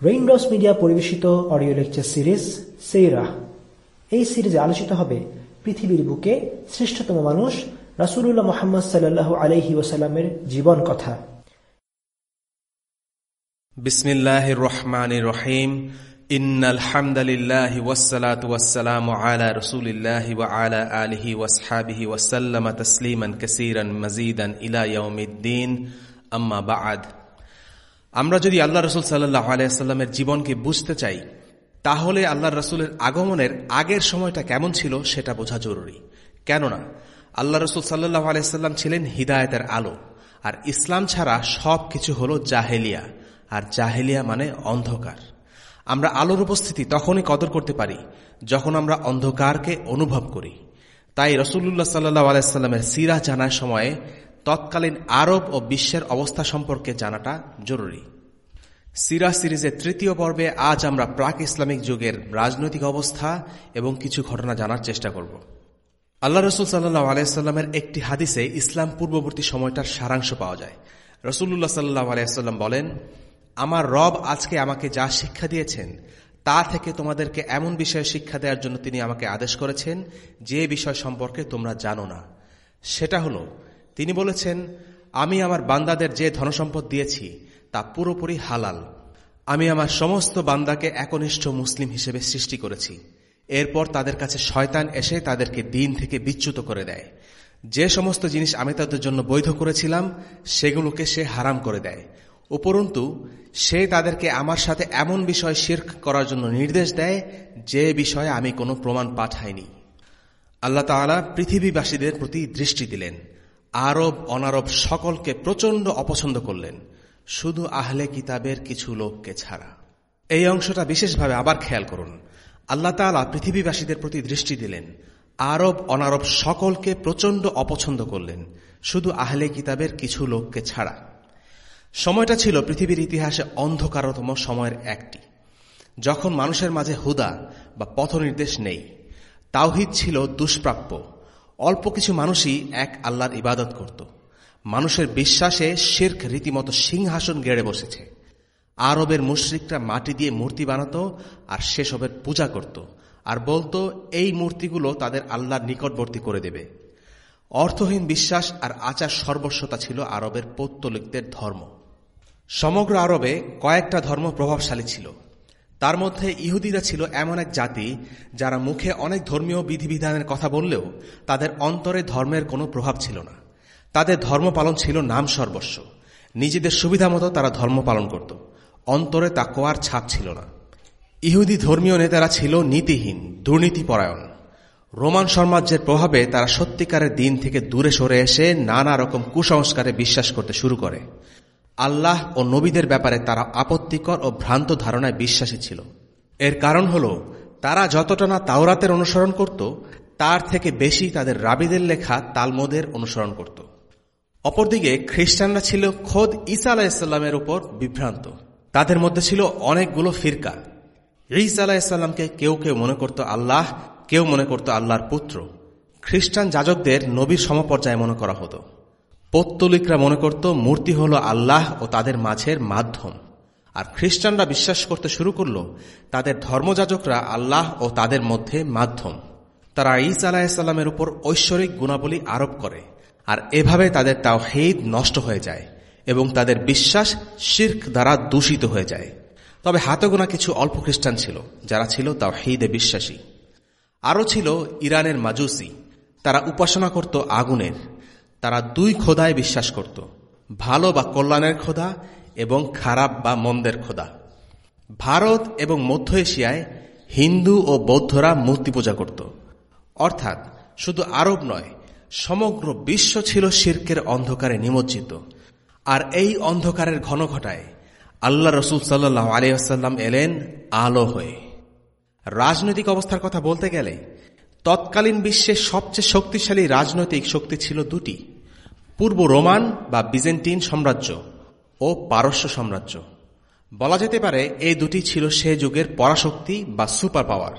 Raindrops media পরিবেশিত audio lecture series সেইরা এই সিরিজে আলোচিত হবে পৃথিবীর বুকে শ্রেষ্ঠতম মানুষ রাসুলুল্লাহ মোহাম্মদ সাল্লাহ আলহি ওসাল্লামের জীবন কথা বিসমিল্লাহির রহমানির রহিম إن الحمد لله والصلاة والسلام على رسول الله وعلى آله واصحابه وسلم تسليما كثيرا مزيدا إلى يوم الدين أما بعد আমরা যদি আল্লাহ রসুল সাল্লাহ আলাইসাল্লামের জীবনকে বুঝতে চাই, তাহলে আল্লাহ রসুলের আগমনের আগের সময়টা কেমন ছিল সেটা বোঝা জরুরি। কেননা আল্লাহ রসুল সাল্লাহ আলাইসাল্লাম ছিলেন হিদায়তের আলো, আর ইসলাম ছাড়া সব কিছু হল জাহেলিয়া, আর জাহেলিয়া মানে অন্ধকার। আমরা আলোর উপস্থিতি তখনই কদর করতে পারি, যখন আমরা অন্ধকারকে অনুভব করি। তাই রসুল্লাহ সাল্লাহ আলাইস্লামের সিরা জানার সময়ে তৎকালীন আরব ও বিশ্বের অবস্থা সম্পর্কে জানাটা জরুরি। সিরা সিরিজের তৃতীয় পর্বে আজ আমরা প্রাক ইসলামিক যুগের রাজনৈতিক অবস্থা এবং কিছু ঘটনা জানার চেষ্টা করব। আল্লাহ রসুল সাল্লাহ আলাইস্লামের একটি হাদিসে ইসলাম পূর্ববর্তী সময়টার সারাংশ পাওয়া যায়। রসুল্লাহ সাল্লাহ আলাইস্লাম বলেন, আমার রব আজকে আমাকে যা শিক্ষা দিয়েছেন, তা থেকে তোমাদেরকে এমন বিষয়ে শিক্ষা দেওয়ার জন্য তিনি আমাকে আদেশ করেছেন, যে বিষয় সম্পর্কে তোমরা জানো না। সেটা হলো তিনি বলেছেন, আমি আমার বান্দাদের যে ধনসম্পদ দিয়েছি, তা পুরোপুরি হালাল। আমি আমার সমস্ত বান্দাকে একনিষ্ঠ মুসলিম হিসেবে সৃষ্টি করেছি। এরপর তাদের কাছে শয়তান এসে তাদেরকে দিন থেকে বিচ্যুত করে দেয়। যে সমস্ত জিনিস আমি তাদের জন্য বৈধ করেছিলাম, সেগুলোকে সে হারাম করে দেয়। উপরন্তু, সে তাদেরকে আমার সাথে এমন বিষয় শির্ক করার জন্য নির্দেশ দেয়, যে বিষয়ে আমি কোনো প্রমাণ পাঠাইনি। আল্লাহ তালা পৃথিবীবাসীদের প্রতি দৃষ্টি দিলেন। আরব অনারব সকলকে প্রচণ্ড অপছন্দ করলেন, শুধু আহলে কিতাবের কিছু লোককে ছাড়া। এই অংশটা বিশেষভাবে আবার খেয়াল করুন। আল্লাহ তালা পৃথিবীবাসীদের প্রতি দৃষ্টি দিলেন, আরব অনারব সকলকে প্রচণ্ড অপছন্দ করলেন, শুধু আহলে কিতাবের কিছু লোককে ছাড়া। সময়টা ছিল পৃথিবীর ইতিহাসে অন্ধকারতম সময়ের একটি। যখন মানুষের মাঝে হুদা বা পথ নির্দেশ নেই, তাওহিদ ছিল দুষ্প্রাপ্য। অল্প কিছু মানুষই এক আল্লাহর ইবাদত করত। মানুষের বিশ্বাসে শির্ক রীতিমতো সিংহাসন গেড়ে বসেছে। আরবের মুশ্রিকরা মাটি দিয়ে মূর্তি বানাত আর সেসবের পূজা করত আর বলতো, এই মূর্তিগুলো তাদের আল্লাহর নিকটবর্তী করে দেবে। অর্থহীন বিশ্বাস আর আচার সর্বস্বতা ছিল আরবের পৌত্তলিকদের ধর্ম। সমগ্র আরবে কয়েকটা ধর্ম প্রভাবশালী ছিল। তার মধ্যে ইহুদিরা ছিল এমন এক জাতি যারা মুখে অনেক ধর্মীয় বিধিবিধানের কথা বললেও তাদের অন্তরে ধর্মের কোনো প্রভাব ছিল না। তাদের ধর্ম পালন ছিল নাম সর্বস্ব। নিজেদের সুবিধা মতো তারা ধর্ম পালন করত। অন্তরে তা কোয়ার ছাপ ছিল না। ইহুদি ধর্মীয় নেতারা ছিল নীতিহীন, দুর্নীতিপরায়ণ। রোমান সাম্রাজ্যের প্রভাবে তারা সত্যিকারের দিন থেকে দূরে সরে এসে নানা রকম কুসংস্কারে বিশ্বাস করতে শুরু করে। আল্লাহ ও নবীদের ব্যাপারে তারা আপত্তিকর ও ভ্রান্ত ধারণায় বিশ্বাসী ছিল। এর কারণ হল, তারা যতটা না তাওরাতের অনুসরণ করত, তার থেকে বেশি তাদের রাবিদের লেখা তালমোদের অনুসরণ করত। অপরদিকে খ্রিস্টানরা ছিল খোদ ঈসা আলাহিসাল্লামের উপর বিভ্রান্ত। তাদের মধ্যে ছিল অনেকগুলো ফিরকা। ঈসা আলাহিসাল্লামকে কেউ কেউ মনে করত আল্লাহ, কেউ মনে করত আল্লাহর পুত্র। খ্রিস্টান যাজকদের নবীর সমপর্যায়ে মনে করা হতো। পত্তলিকরা মনে করত মূর্তি হল আল্লাহ ও তাদের মাঝের মাধ্যম। আর খ্রিস্টানরা বিশ্বাস করতে শুরু করল, তাদের ধর্মযাজকরা আল্লাহ ও তাদের মধ্যে মাধ্যম। তারা ঈসা আলাহিসাল্লামের উপর ঐশ্বরিক গুণাবলী আরোপ করে, আর এভাবে তাদের তাও হেদ নষ্ট হয়ে যায় এবং তাদের বিশ্বাস শির্ক দ্বারা দূষিত হয়ে যায়। তবে হাতগোনা কিছু অল্প খ্রিস্টান ছিল, যারা ছিল তাও হেদে বিশ্বাসী। আরও ছিল ইরানের মাজুসি, তারা উপাসনা করত আগুনের। তারা দুই খোদায় বিশ্বাস করত, ভালো বা কল্যাণের খোদা এবং খারাপ বা মন্দের খোদা। ভারত এবং মধ্য এশিয়ায় হিন্দু ও বৌদ্ধরা মূর্তি পূজা করত। অর্থাৎ শুধু আরব নয়, সমগ্র বিশ্ব ছিল শির্কের অন্ধকারে নিমজ্জিত। আর এই অন্ধকারের ঘন ঘটায় আল্লাহ রসুল সাল্লাহ আলিয়াল্লাম এলেন আলো হয়ে। রাজনৈতিক অবস্থার কথা বলতে গেলে, তৎকালীন বিশ্বের সবচেয়ে শক্তিশালী রাজনৈতিক শক্তি ছিল দুটি। পূর্ব রোমান বা বিজেন্টিন সাম্রাজ্য ও পারস্য সাম্রাজ্য। বলা যেতে পারে এই দুটি ছিল সে যুগের পরাশক্তি বা সুপার পাওয়ার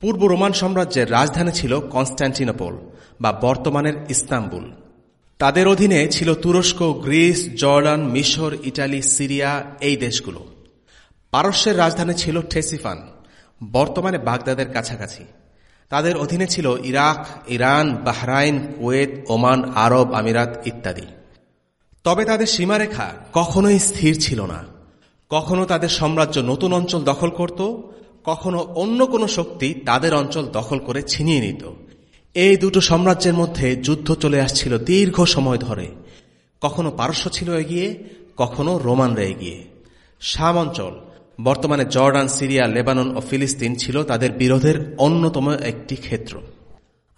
পূর্ব রোমান সাম্রাজ্যের রাজধানী ছিল কনস্ট্যান্টিনোপল বা বর্তমানের ইস্তাম্বুল। তাদের অধীনে ছিল তুরস্ক, গ্রিস, জর্ডান, মিশর, ইটালি, সিরিয়া এই দেশগুলো। পারস্যের রাজধানী ছিল ঠেসিফান, বর্তমানে বাগদাদের কাছাকাছি। তাদের অধীনে ছিল Iraq, Iran, Bahrain, Kuwait, Oman, Arab, আমিরাত ইত্যাদি। তবে তাদের সীমারেখা কখনোই স্থির ছিল না। কখনো তাদের সাম্রাজ্য নতুন অঞ্চল দখল করত, কখনো অন্য কোনো শক্তি তাদের অঞ্চল দখল করে ছিনিয়ে নিত। এই দুটো সাম্রাজ্যের মধ্যে যুদ্ধ চলে আসছিল দীর্ঘ সময় ধরে। কখনো পারস্য ছিল এগিয়ে, কখনো রোমানরা এগিয়ে। শাম অঞ্চল বর্তমানে জর্ডান, সিরিয়া, লেবানন ও ফিলিস্তিন ছিল তাদের বিরোধের অন্যতম একটি ক্ষেত্র।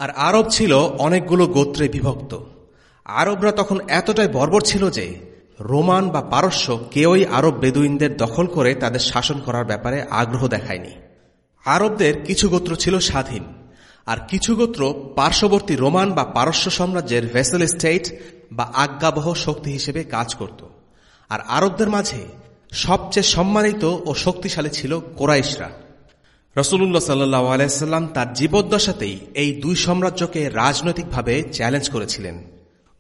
আর আরব ছিল অনেকগুলো গোত্রে বিভক্ত। আরবরা তখন এতটাই বর্বর ছিল যে রোমান বা পারস্য কেউই আরব বেদুইনদের দখল করে তাদের শাসন করার ব্যাপারে আগ্রহ দেখায়নি। আরবদের কিছু গোত্র ছিল স্বাধীন, আর কিছু গোত্র পার্শ্ববর্তী রোমান বা পারস্য সাম্রাজ্যের ভেসেল স্টেট বা আজ্ঞাবহ শক্তি হিসেবে কাজ করত। আর আরবদের মাঝে সবচেয়ে সম্মানিত ও শক্তিশালী ছিল কোরাইশরা। রসুল্লাহ সাল্লাহ আলাইসাল্লাম তার জীবদ্দশাতেই এই দুই সাম্রাজ্যকে রাজনৈতিকভাবে চ্যালেঞ্জ করেছিলেন।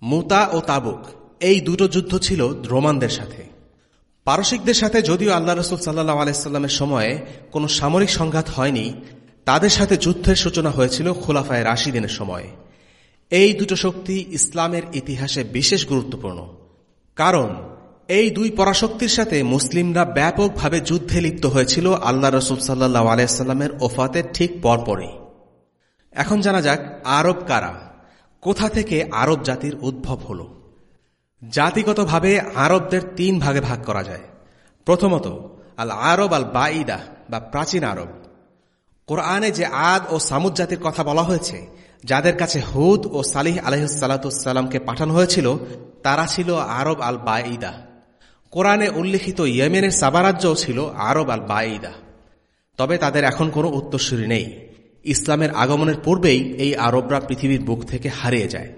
মুতা ও তাবুক, এই দুটো যুদ্ধ ছিল রোমানদের সাথে। পারসিকদের সাথে যদিও আল্লাহ রসুল সাল্লাহ আলাইস্লামের সময়ে কোনো সামরিক সংঘাত হয়নি, তাদের সাথে যুদ্ধের সূচনা হয়েছিল খোলাফায় রাশিদিনের সময়। এই দুটো শক্তি ইসলামের ইতিহাসে বিশেষ গুরুত্বপূর্ণ। কারণ এই দুই পরাশক্তির সাথে মুসলিমরা ব্যাপকভাবে যুদ্ধে লিপ্ত হয়েছিল আল্লাহ রসুল সাল্লাহ আলাইস্লামের ওফাতের ঠিক পরপরই। এখন জানা যাক, আরব কারা? কোথা থেকে আরব জাতির উদ্ভব হল? জাতিগতভাবে আরবদের তিন ভাগে ভাগ করা যায়। প্রথমত আল আরব আল বাঈদা বা প্রাচীন আরব। কোরআনে যে আদ ও সামুদ জাতির কথা বলা হয়েছে, যাদের কাছে হুদ ও সালিহ আলহিসাল্লাতুসাল্লামকে পাঠানো হয়েছিল, তারা ছিল আরব আল বাঈদা কোরআনে উল্লিখিত ইয়েমেনের সাবারাজ্যও ছিল আরব আল বাঈদা তবে তাদের এখন কোনো উত্তরসূরি নেই। ইসলামের আগমনের পূর্বেই এই আরবরা পৃথিবীর বুক থেকে হারিয়ে যায়।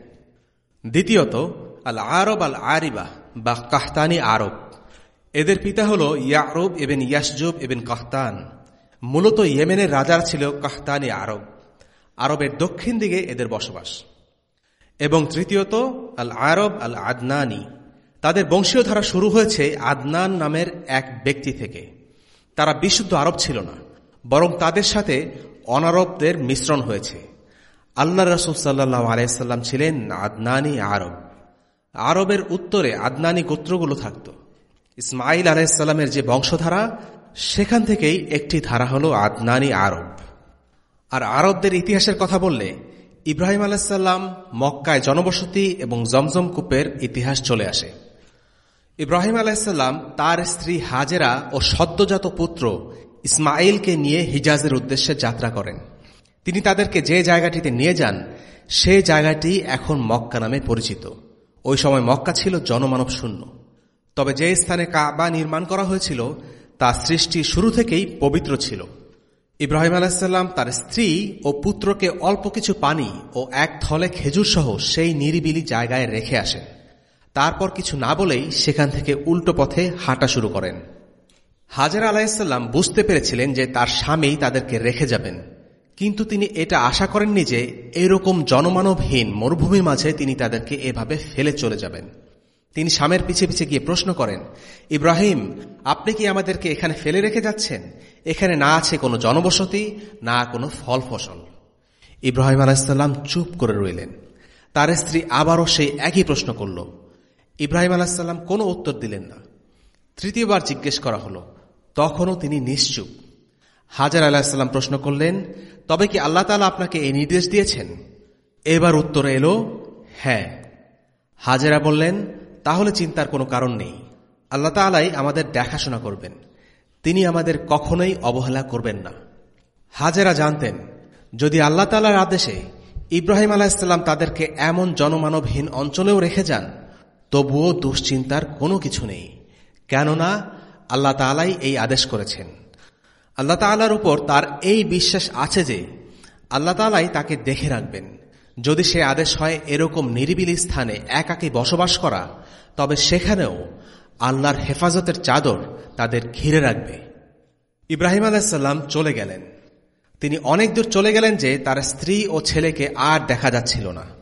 দ্বিতীয়ত, আল আরব আল আরিবা বা কাহতানি আরব। এদের পিতা হল ইয়ারব এবেন ইয়াসজুব এবেন কাহতান। মূলত ইয়েমেনের রাজার ছিল কাহতানি আরব। আরবের দক্ষিণ দিকে এদের বসবাস। এবং তৃতীয়ত, আল আরব আল আদনানি। তাদের বংশীয় ধারা শুরু হয়েছে আদনান নামের এক ব্যক্তি থেকে। তারা বিশুদ্ধ আরব ছিল না, বরং তাদের সাথে অনারবদের মিশ্রণ হয়েছে। আল্লাহ রসুল সাল্লাহ আলাইসাল্লাম ছিলেন আদনানি আরব। আরবের উত্তরে আদনানি গোত্রগুলো থাকত। ইসমাইল আলাইসাল্লামের যে বংশধারা, সেখান থেকেই একটি ধারা হল আদনানি আরব। আর আরবদের ইতিহাসের কথা বললে, ইব্রাহিম আলাইসাল্লাম মক্কায় জনবসতি এবং জমজম কূপের ইতিহাস চলে আসে। ইব্রাহিম আলাইসাল্লাম তার স্ত্রী হাজেরা ও সদ্যজাত পুত্র ইসমাইলকে নিয়ে হিজাজের উদ্দেশ্যে যাত্রা করেন। তিনি তাদেরকে যে জায়গাটিতে নিয়ে যান, সে জায়গাটি এখন মক্কা নামে পরিচিত। ওই সময় মক্কা ছিল জনমানব শূন্য। তবে যে স্থানে কাবা নির্মাণ করা হয়েছিল, তা সৃষ্টি শুরু থেকেই পবিত্র ছিল। ইব্রাহিম আলাহিসাল্লাম তার স্ত্রী ও পুত্রকে অল্প কিছু পানি ও এক থলে খেজুর সহ সেই নিরিবিলি জায়গায় রেখে আসেন। তারপর কিছু না বলেই সেখান থেকে উল্টো পথে হাঁটা শুরু করেন। হাজার আলাহিসাল্লাম বুঝতে পেরেছিলেন যে তার স্বামী তাদেরকে রেখে যাবেন। কিন্তু তিনি এটা আশা করেননি যে এরকম জনমানবহীন মরুভূমির মাঝে তিনি তাদেরকে এভাবে ফেলে চলে যাবেন। তিনি স্বামের পিছে পিছে গিয়ে প্রশ্ন করেন, ইব্রাহিম, আপনি কি আমাদেরকে এখানে ফেলে রেখে যাচ্ছেন? এখানে না আছে কোনো জনবসতি, না কোনো ফল ফসল। ইব্রাহিম আলাহিসাল্লাম চুপ করে রইলেন। তার স্ত্রী আবারও সেই একই প্রশ্ন করল ইব্রাহিম আলাহিসাল্লাম কোনো উত্তর দিলেন না। তৃতীয়বার জিজ্ঞেস করা হলো, তখনও তিনি নিশ্চুপ। হাজার আলাহিসাল্লাম প্রশ্ন করলেন, তবে কি আল্লাহ তালা আপনাকে এই নির্দেশ দিয়েছেন? এবার উত্তর এলো হ্যাঁ। হাজেরা বললেন, তাহলে চিন্তার কোনো কারণ নেই। আল্লাহ তালাই আমাদের দেখাশোনা করবেন। তিনি আমাদের কখনোই অবহেলা করবেন না। হাজেরা জানতেন, যদি আল্লাহ তালার আদেশে ইব্রাহিম আলাহিসাল্লাম তাদেরকে এমন জনমানবহীন অঞ্চলেও রেখে যান তবুও দুশ্চিন্তার কোনো কিছু নেই। কেননা আল্লাহ তালাই এই আদেশ করেছেন। আল্লাহ তালার উপর তার এই বিশ্বাস আছে যে আল্লাহ তালাই তাকে দেখে রাখবেন। যদি সে আদেশ হয় এরকম নিরিবিলি স্থানে একাকে বসবাস করা, তবে সেখানেও আল্লাহর হেফাজতের চাদর তাদের ঘিরে রাখবে। ইব্রাহিম আলাহিসাল্লাম চলে গেলেন। তিনি অনেক দূর চলে গেলেন যে তার স্ত্রী ও ছেলেকে আর দেখা যাচ্ছিল না।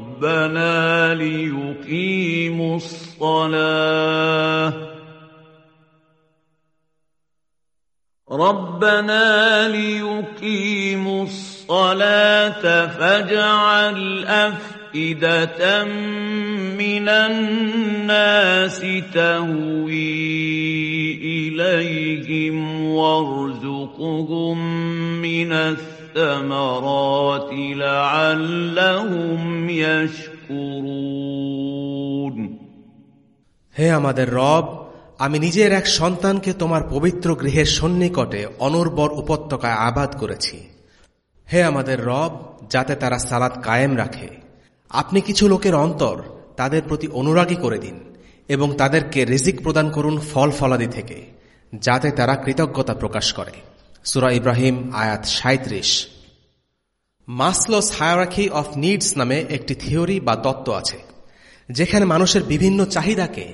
ربنا ليقيموا الصلاة. ربنا ليقيموا الصلاة فاجعل أفئدة من الناس تهوي إليهم وارزقهم من الثمرات لعلهم يشكرون হে আমাদের রব আমি নিজের এক সন্তানকে তোমার পবিত্র গৃহের সন্নিকটে অনর্বর উপত্যকায় আবাদ করেছি হে আমাদের রব যাতে তারা সালাদ কায়েম রাখে আপনি কিছু লোকের অন্তর তাদের প্রতি অনুরাগী করে দিন এবং তাদেরকে রিজিক প্রদান করুন ফল ফলাদি থেকে যাতে তারা কৃতজ্ঞতা প্রকাশ করে সুরা ইব্রাহিম, আয়াত সাঁত্রিশ মাসলোস হায়ারাকি অফ নিডস নামে একটি থিওরি বা তত্ত্ব আছে, যেখানে মানুষের বিভিন্ন চাহিদাকে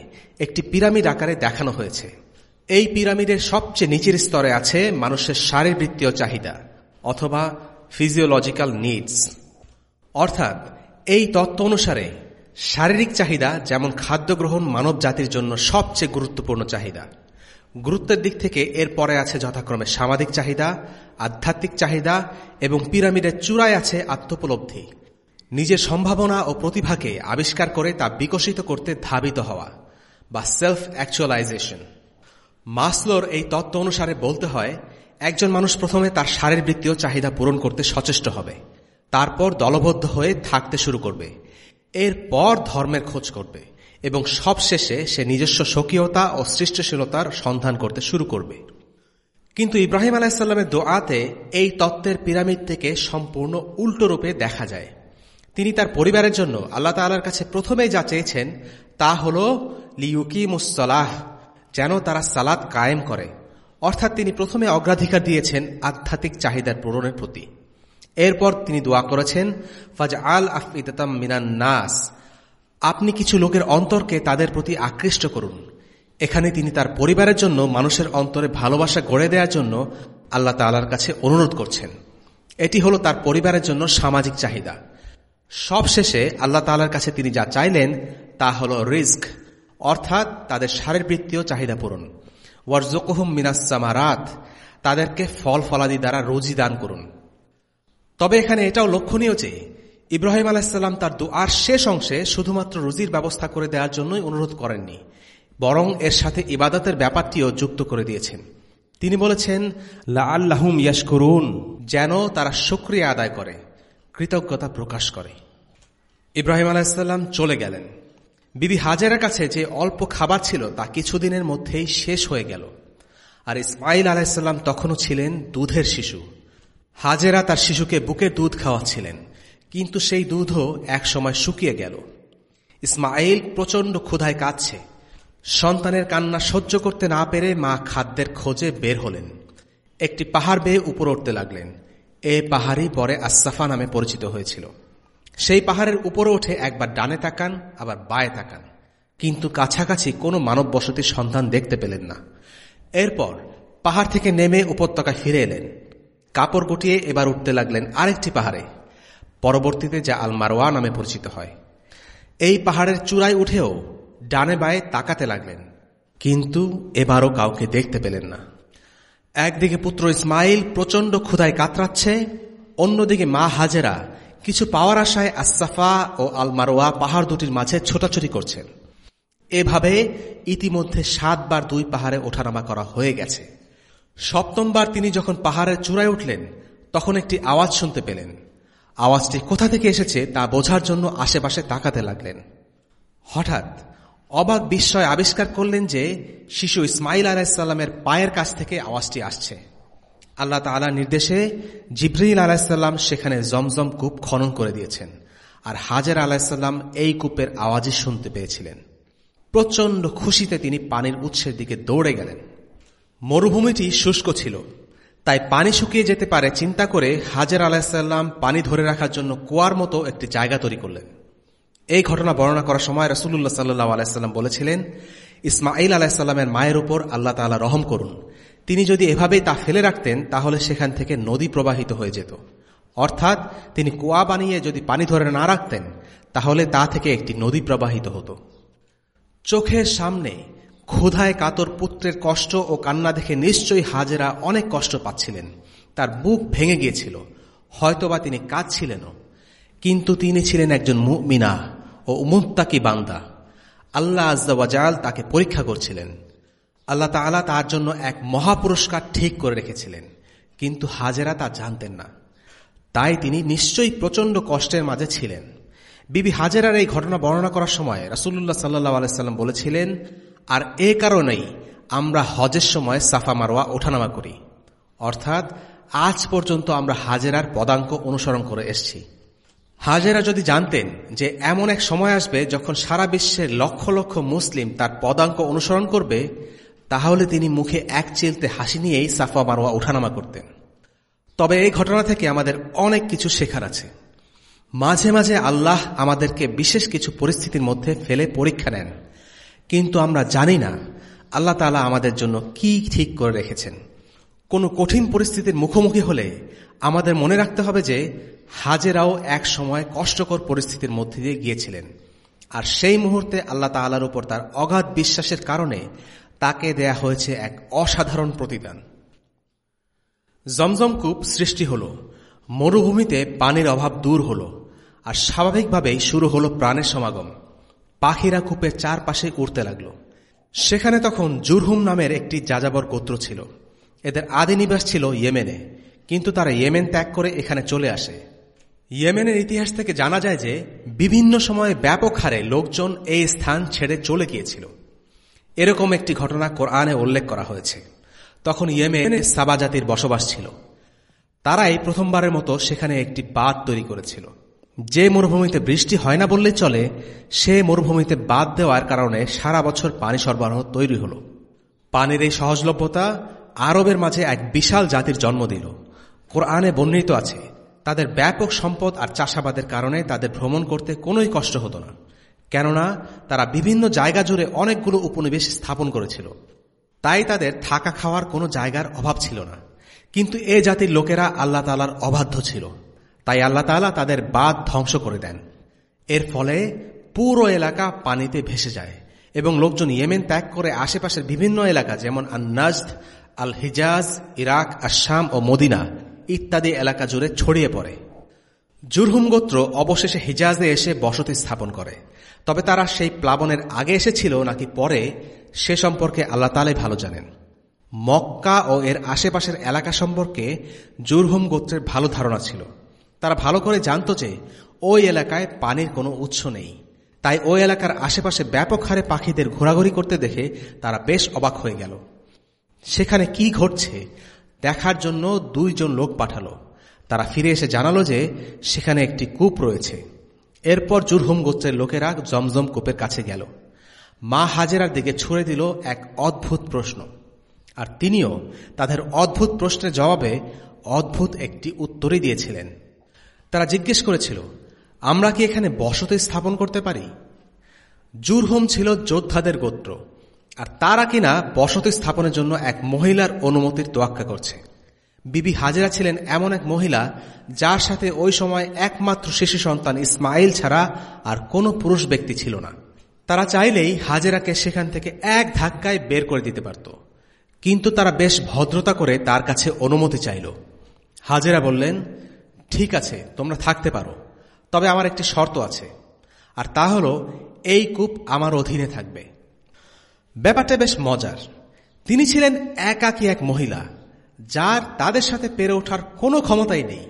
একটি পিরামিড আকারে দেখানো হয়েছে। এই পিরামিডের সবচেয়ে নিচের স্তরে আছে মানুষের শারীরবৃত্তীয় চাহিদা অথবা ফিজিওলজিক্যাল নিডস অর্থাৎ এই তত্ত্ব অনুসারে শারীরিক চাহিদা যেমন খাদ্য গ্রহণ মানব জাতির জন্য সবচেয়ে গুরুত্বপূর্ণ চাহিদা। গুরুত্বের দিক থেকে এর পরে আছে যথাক্রমে সামাজিক চাহিদা, আধ্যাত্মিক চাহিদা এবং পিরামিডের চূড়ায় আছে আত্মোপলব্ধি। নিজের সম্ভাবনা ও প্রতিভাকে আবিষ্কার করে তা বিকশিত করতে ধাবিত হওয়া বা সেলফ অ্যাকচুয়ালাইজেশন মাসলোর এই তত্ত্ব অনুসারে বলতে হয়, একজন মানুষ প্রথমে তার শারীরবৃত্তীয় চাহিদা পূরণ করতে সচেষ্ট হবে, তারপর দলবদ্ধ হয়ে থাকতে শুরু করবে, এরপর ধর্মের খোঁজ করবে। এবং সবশেষে সে নিজস্ব স্বকীয়তা ও সৃষ্টিশীলতার সন্ধান করতে শুরু করবে। কিন্তু ইব্রাহিম আলাহিসাল্লামের দোয়াতে এই তত্ত্বের পিরামিড থেকে সম্পূর্ণ উল্টো রূপে দেখা যায়। তিনি তার পরিবারের জন্য আল্লাহ তালার কাছে প্রথমেই যা চেয়েছেন তা হল লিউকি মুসলাহ যেন তারা সালাদ কায়েম করে। অর্থাৎ তিনি প্রথমে অগ্রাধিকার দিয়েছেন আধ্যাত্মিক চাহিদার পূরণের প্রতি। এরপর তিনি দোয়া করেছেন ফাজ আল আফিদাতাম মিনান নাস আপনি কিছু লোকের অন্তরকে তাদের প্রতি আকৃষ্ট করুন। এখানে তিনি তার পরিবারের জন্য মানুষের অন্তরে ভালোবাসা গড়ে দেওয়ার জন্য আল্লাহ তালার কাছে অনুরোধ করছেন। এটি হলো তার পরিবারের জন্য সামাজিক চাহিদা। সবশেষে আল্লাহ তালার কাছে তিনি যা চাইলেন তা হল রিস্ক, অর্থাৎ তাদের শারীরবৃত্তীয় চাহিদা পূরণ। ওয়ারজুকহুম মিনাসামারাত তাদেরকে ফল ফলাদি দ্বারা রোজি দান করুন। তবে এখানে এটাও লক্ষণীয় যে ইব্রাহিম আলাহিসাল্লাম তার দুয়ার শেষ অংশে শুধুমাত্র রুজির ব্যবস্থা করে দেওয়ার জন্যই অনুরোধ করেননি, বরং এর সাথে ইবাদতের ব্যাপারটিও যুক্ত করে দিয়েছেন। তিনি বলেছেন লা আল্লাহুম ইয়াস করুন যেন তারা সক্রিয় আদায় করে, কৃতজ্ঞতা প্রকাশ করে। ইব্রাহিম আলাহিসাল্লাম চলে গেলেন। বিবি হাজারের কাছে যে অল্প খাবার ছিল তা কিছুদিনের মধ্যেই শেষ হয়ে গেল। আর ইসমাইল আলাহিসাল্লাম তখনও ছিলেন দুধের শিশু। হাজেরা তার শিশুকে বুকে দুধ খাওয়াচ্ছিলেন। কিন্তু সেই দুধও একসময় শুকিয়ে গেল। ইসমাইল প্রচণ্ড ক্ষুধায় কাঁদছে। সন্তানের কান্না সহ্য করতে না পেরে মা খাদ্যের খোঁজে বের হলেন। একটি পাহাড় বেয়ে উপর উঠতে লাগলেন। এ পাহাড়ই পরে আসাফা নামে পরিচিত হয়েছিল। সেই পাহাড়ের উপরে উঠে একবার ডানে তাকান, আবার বায়ে তাকান। কিন্তু কাছাকাছি কোনো মানব বসতির সন্ধান দেখতে পেলেন না। এরপর পাহাড় থেকে নেমে উপত্যকা ফিরে এলেন। কাপড় গুটিয়ে এবার উঠতে লাগলেন আরেকটি পাহাড়ে। পরবর্তীতে যা আলমারোয়া নামে পরিচিত হয়। এই পাহাড়ের চূড়ায় উঠেও ডানে বায়ে তাকাতে লাগলেন, কিন্তু এবারও কাউকে দেখতে পেলেন না। একদিকে পুত্র ইসমাইল প্রচণ্ড ক্ষুধায় কাতরাচ্ছে, অন্যদিকে মা হাজেরা কিছু পাওয়ার আশায় আসাফা ও আলমারোয়া পাহাড় দুটির মাঝে ছোটাছুটি করছেন। এভাবে ইতিমধ্যে সাতবার দুই পাহাড়ে ওঠানামা করা হয়ে গেছে। সপ্তমবার তিনি যখন পাহাড়ের চূড়ায় উঠলেন, তখন একটি আওয়াজ শুনতে পেলেন। আওয়াজটি কোথা থেকে এসেছে তা বোঝার জন্য আশেপাশে তাকাতে লাগলেন। হঠাৎ অবাক বিস্ময় আবিষ্কার করলেন যে শিশু ইসমাইল আলাহিসাল্লামের পায়ের কাছ থেকে আওয়াজটি আসছে। আল্লাহ তালা নির্দেশে জিব্রিল আলাহিসাল্লাম সেখানে জমজম কূপ খনন করে দিয়েছেন আর হাজার আলাহিসাল্লাম এই কূপের আওয়াজই শুনতে পেয়েছিলেন। প্রচণ্ড খুশিতে তিনি পানির উৎসের দিকে দৌড়ে গেলেন। মরুভূমিটি শুষ্ক ছিল। তাই পানি শুকিয়ে যেতে পারে চিন্তা করে হাজার আলাহিসাল্লাম পানি ধরে রাখার জন্য কুয়ার মতো একটি জায়গা তৈরি করলেন। এই ঘটনা বর্ণনা করার সময় রসুল্লাহ সাল্লাহ আলাইসাল্লাম বলেছিলেন ইসমাইল আলাহিসাল্লামের মায়ের উপর আল্লাহ তালা রহম করুন। তিনি যদি এভাবেই তা ফেলে রাখতেন, তাহলে সেখান থেকে নদী প্রবাহিত হয়ে যেত। অর্থাৎ তিনি কুয়া বানিয়ে যদি পানি ধরে না রাখতেন, তাহলে তা থেকে একটি নদী প্রবাহিত হতো। চোখের সামনে ক্ষুধায় কাতর পুত্রের কষ্ট ও কান্না দেখে নিশ্চয়ই হাজেরা অনেক কষ্ট পাচ্ছিলেন। তার বুক ভেঙে গিয়েছিল। হয়তোবা তিনি কাঁদছিলেনও। কিন্তু তিনি ছিলেন একজন মুমিনা ও উমুত্তাকি বান্দা। আল্লাহ আজাল তাকে পরীক্ষা করছিলেন। আল্লাহ তালা তার জন্য এক মহাপুরস্কার ঠিক করে রেখেছিলেন। কিন্তু হাজেরা তা জানতেন না। তাই তিনি নিশ্চয়ই প্রচণ্ড কষ্টের মাঝে ছিলেন। বিবি হাজেরার এই ঘটনা বর্ণনা করার সময় রাসুল্লাহ সাল্লাহ আলাইসাল্লাম বলেছিলেন আর এ কারণেই আমরা হজের সময় সাফা মারোয়া ওঠানামা করি। অর্থাৎ আজ পর্যন্ত আমরা হাজেরার পদাঙ্ক অনুসরণ করে এসছি। হাজেরা যদি জানতেন যে এমন এক সময় আসবে যখন সারা বিশ্বের লক্ষ লক্ষ মুসলিম তার পদাঙ্ক অনুসরণ করবে, তাহলে তিনি মুখে এক চিলতে হাসি নিয়েই সাফা মারোয়া ওঠানামা করতেন। তবে এই ঘটনা থেকে আমাদের অনেক কিছু শেখার আছে। মাঝে মাঝে আল্লাহ আমাদেরকে বিশেষ কিছু পরিস্থিতির মধ্যে ফেলে পরীক্ষা নেন। কিন্তু আমরা জানি না আল্লাহ তালা আমাদের জন্য কি ঠিক করে রেখেছেন। কোনো কঠিন পরিস্থিতির মুখোমুখি হলে আমাদের মনে রাখতে হবে যে হাজেরাও এক সময় কষ্টকর পরিস্থিতির মধ্যে দিয়ে গিয়েছিলেন। আর সেই মুহূর্তে আল্লাহ তালার উপর তার অগাধ বিশ্বাসের কারণে তাকে দেয়া হয়েছে এক অসাধারণ প্রতিদান। জমজম কূপ সৃষ্টি হল, মরুভূমিতে পানির অভাব দূর হল, আর স্বাভাবিকভাবেই শুরু হল প্রাণের সমাগম। পাখিরা কূপের চারপাশে উড়তে লাগল। সেখানে তখন জুরহুম নামের একটি যাযাবর গোত্র ছিল। এদের আদি নিবাস ছিল ইয়েমেনে, কিন্তু তারা ইয়েমেন ত্যাগ করে এখানে চলে আসে। ইয়েমেনের ইতিহাস থেকে জানা যায় যে, বিভিন্ন সময়ে ব্যাপক হারে লোকজন এই স্থান ছেড়ে চলে গিয়েছিল। এরকম একটি ঘটনা কোরআনে উল্লেখ করা হয়েছে। তখন ইয়েমেনে সাবা জাতির বসবাস ছিল। তারাই প্রথমবারের মতো সেখানে একটি বাঁধ তৈরি করেছিল। যে মরুভূমিতে বৃষ্টি হয় না বললেই চলে, সে মরুভূমিতে বাদ দেওয়ার কারণে সারা বছর পানি সরবরাহ তৈরি হল। পানির এই সহজলভ্যতা আরবের মাঝে এক বিশাল জাতির জন্ম দিল। কোরআনে বর্ণিত আছে, তাদের ব্যাপক সম্পদ আর চাষাবাদের কারণে তাদের ভ্রমণ করতে কোনোই কষ্ট হতো না। কেননা, তারা বিভিন্ন জায়গা জুড়ে অনেকগুলো উপনিবেশ স্থাপন করেছিল। তাই তাদের থাকা খাওয়ার কোনো জায়গার অভাব ছিল না। কিন্তু এ জাতির লোকেরা আল্লাহ তালার অবাধ্য ছিল। তাই আল্লাহ তালা তাদের বাদ ধ্বংস করে দেন। এর ফলে পুরো এলাকা পানিতে ভেসে যায় এবং লোকজন ইয়েমেন ত্যাগ করে আশেপাশের বিভিন্ন এলাকা যেমন আন্নাজদ আল হিজাজ ইরাক আসাম ও মদিনা ইত্যাদি এলাকা জুড়ে ছড়িয়ে পড়ে। জুরহুম গোত্র অবশেষে হিজাজে এসে বসতি স্থাপন করে। তবে তারা সেই প্লাবনের আগে এসেছিল নাকি পরে সে সম্পর্কে আল্লাহ তালাই ভালো জানেন। মক্কা ও এর আশেপাশের এলাকা সম্পর্কে জুরহুম গোত্রের ভালো ধারণা ছিল। তারা ভালো করে জানত যে ওই এলাকায় পানির কোনো উৎস নেই। তাই ওই এলাকার আশেপাশে ব্যাপক হারে পাখিদের ঘোরাঘুরি করতে দেখে তারা বেশ অবাক হয়ে গেল। সেখানে কি ঘটছে দেখার জন্য দুইজন লোক পাঠালো। তারা ফিরে এসে জানালো যে সেখানে একটি কূপ রয়েছে। এরপর জুরহুম গোত্রের লোকেরা জমজম কূপের কাছে গেল। মা হাজেরার দিকে ছুড়ে দিল এক অদ্ভুত প্রশ্ন। আর তিনিও তাদের অদ্ভুত প্রশ্নের জবাবে অদ্ভুত একটি উত্তরই দিয়েছিলেন। তারা জিজ্ঞেস করেছিল, আমরা কি এখানে বসতি স্থাপন করতে পারি? জুরহুম ছিল যোদ্ধাদের গোত্র, আর তারা কিনা বসতি স্থাপনের জন্য এক মহিলার অনুমতির তোয়াক্কা করছে। বিবি হাজেরা ছিলেন এমন এক মহিলা যার সাথে ওই সময় একমাত্র শিশু সন্তান ইসমাইল ছাড়া আর কোনো পুরুষ ব্যক্তি ছিল না। তারা চাইলেই হাজেরাকে সেখান থেকে এক ধাক্কায় বের করে দিতে পারত, কিন্তু তারা বেশ ভদ্রতা করে তার কাছে অনুমতি চাইল। হাজেরা বললেন ঠিক আছে, তোমরা থাকতে পারো। তবে আমার একটি শর্ত আছে, আর তা হল, এই কূপ আমার অধীনে থাকবে। ব্যাপারটা বেশ মজার। তিনি ছিলেন একাকি এক মহিলা, যার তাদের সাথে পেরে ওঠার কোনো ক্ষমতাই নেই,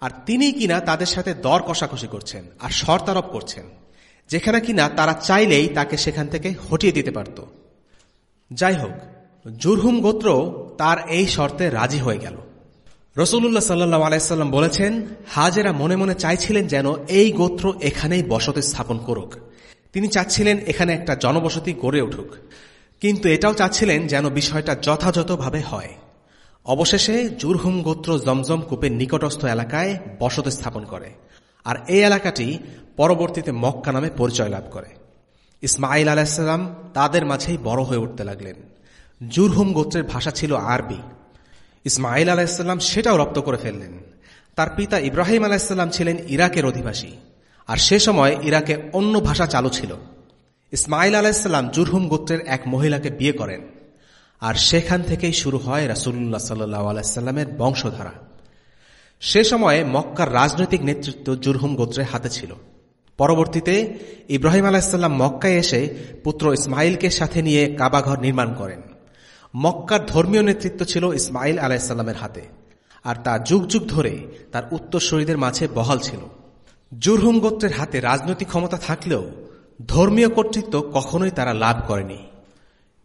আর তিনি কিনা তাদের সাথে দর কষাকষি করছেন আর শর্তারোপ করছেন, যেখানে কিনা তারা চাইলেই তাকে সেখান থেকে হটিয়ে দিতে পারত। যাই হোক, জুরহুম গোত্র তার এই শর্তে রাজি হয়ে গেল। রসুল্লাহ সাল্লাহ আলাইসাল্লাম বলেছেন, হাজেরা মনে মনে চাইছিলেন যেন এই গোত্র এখানেই বসতি স্থাপন করুক। তিনি চাচ্ছিলেন এখানে একটা জনবসতি গড়ে উঠুক। কিন্তু এটাও চাচ্ছিলেন যেন বিষয়টা যথাযথভাবে হয়। অবশেষে জুরহুম গোত্র জমজম কূপের নিকটস্থ এলাকায় বসতি স্থাপন করে আর এই এলাকাটি পরবর্তীতে মক্কা নামে পরিচয় লাভ করে। ইসমাইল আলাহিসাল্লাম তাদের মাঝেই বড় হয়ে উঠতে লাগলেন। জুরহুম গোত্রের ভাষা ছিল আরবি। ইসমাইল আলাহিসাল্লাম সেটাও রপ্ত করে ফেললেন। তার পিতা ইব্রাহিম আলাহিসাল্লাম ছিলেন ইরাকের অধিবাসী, আর সে সময় ইরাকে অন্য ভাষা চালু ছিল। ইসমাইল আলাহিসাল্লাম জুরহুম গোত্রের এক মহিলাকে বিয়ে করেন, আর সেখান থেকেই শুরু হয় রাসুল্লাহ সাল্লাহ আলাইস্লামের বংশধারা। সে সময়ে মক্কার রাজনৈতিক নেতৃত্ব জুরহুম গোত্রের হাতে ছিল। পরবর্তীতে ইব্রাহিম আলাহিসাল্লাম মক্কায় এসে পুত্র ইসমাইলকে সাথে নিয়ে কাবাঘর নির্মাণ করেন। মক্কার ধর্মীয় নেতৃত্ব ছিল ইসমাইল আলাইসাল্লামের হাতে। আর তা যুগ যুগ ধরে তার উত্তরসূরীদের মাঝে বহাল ছিল। জুরহুম গোত্রের হাতে রাজনৈতিক ক্ষমতা থাকলেও ধর্মীয় কর্তৃত্ব কখনোই তারা লাভ করেনি।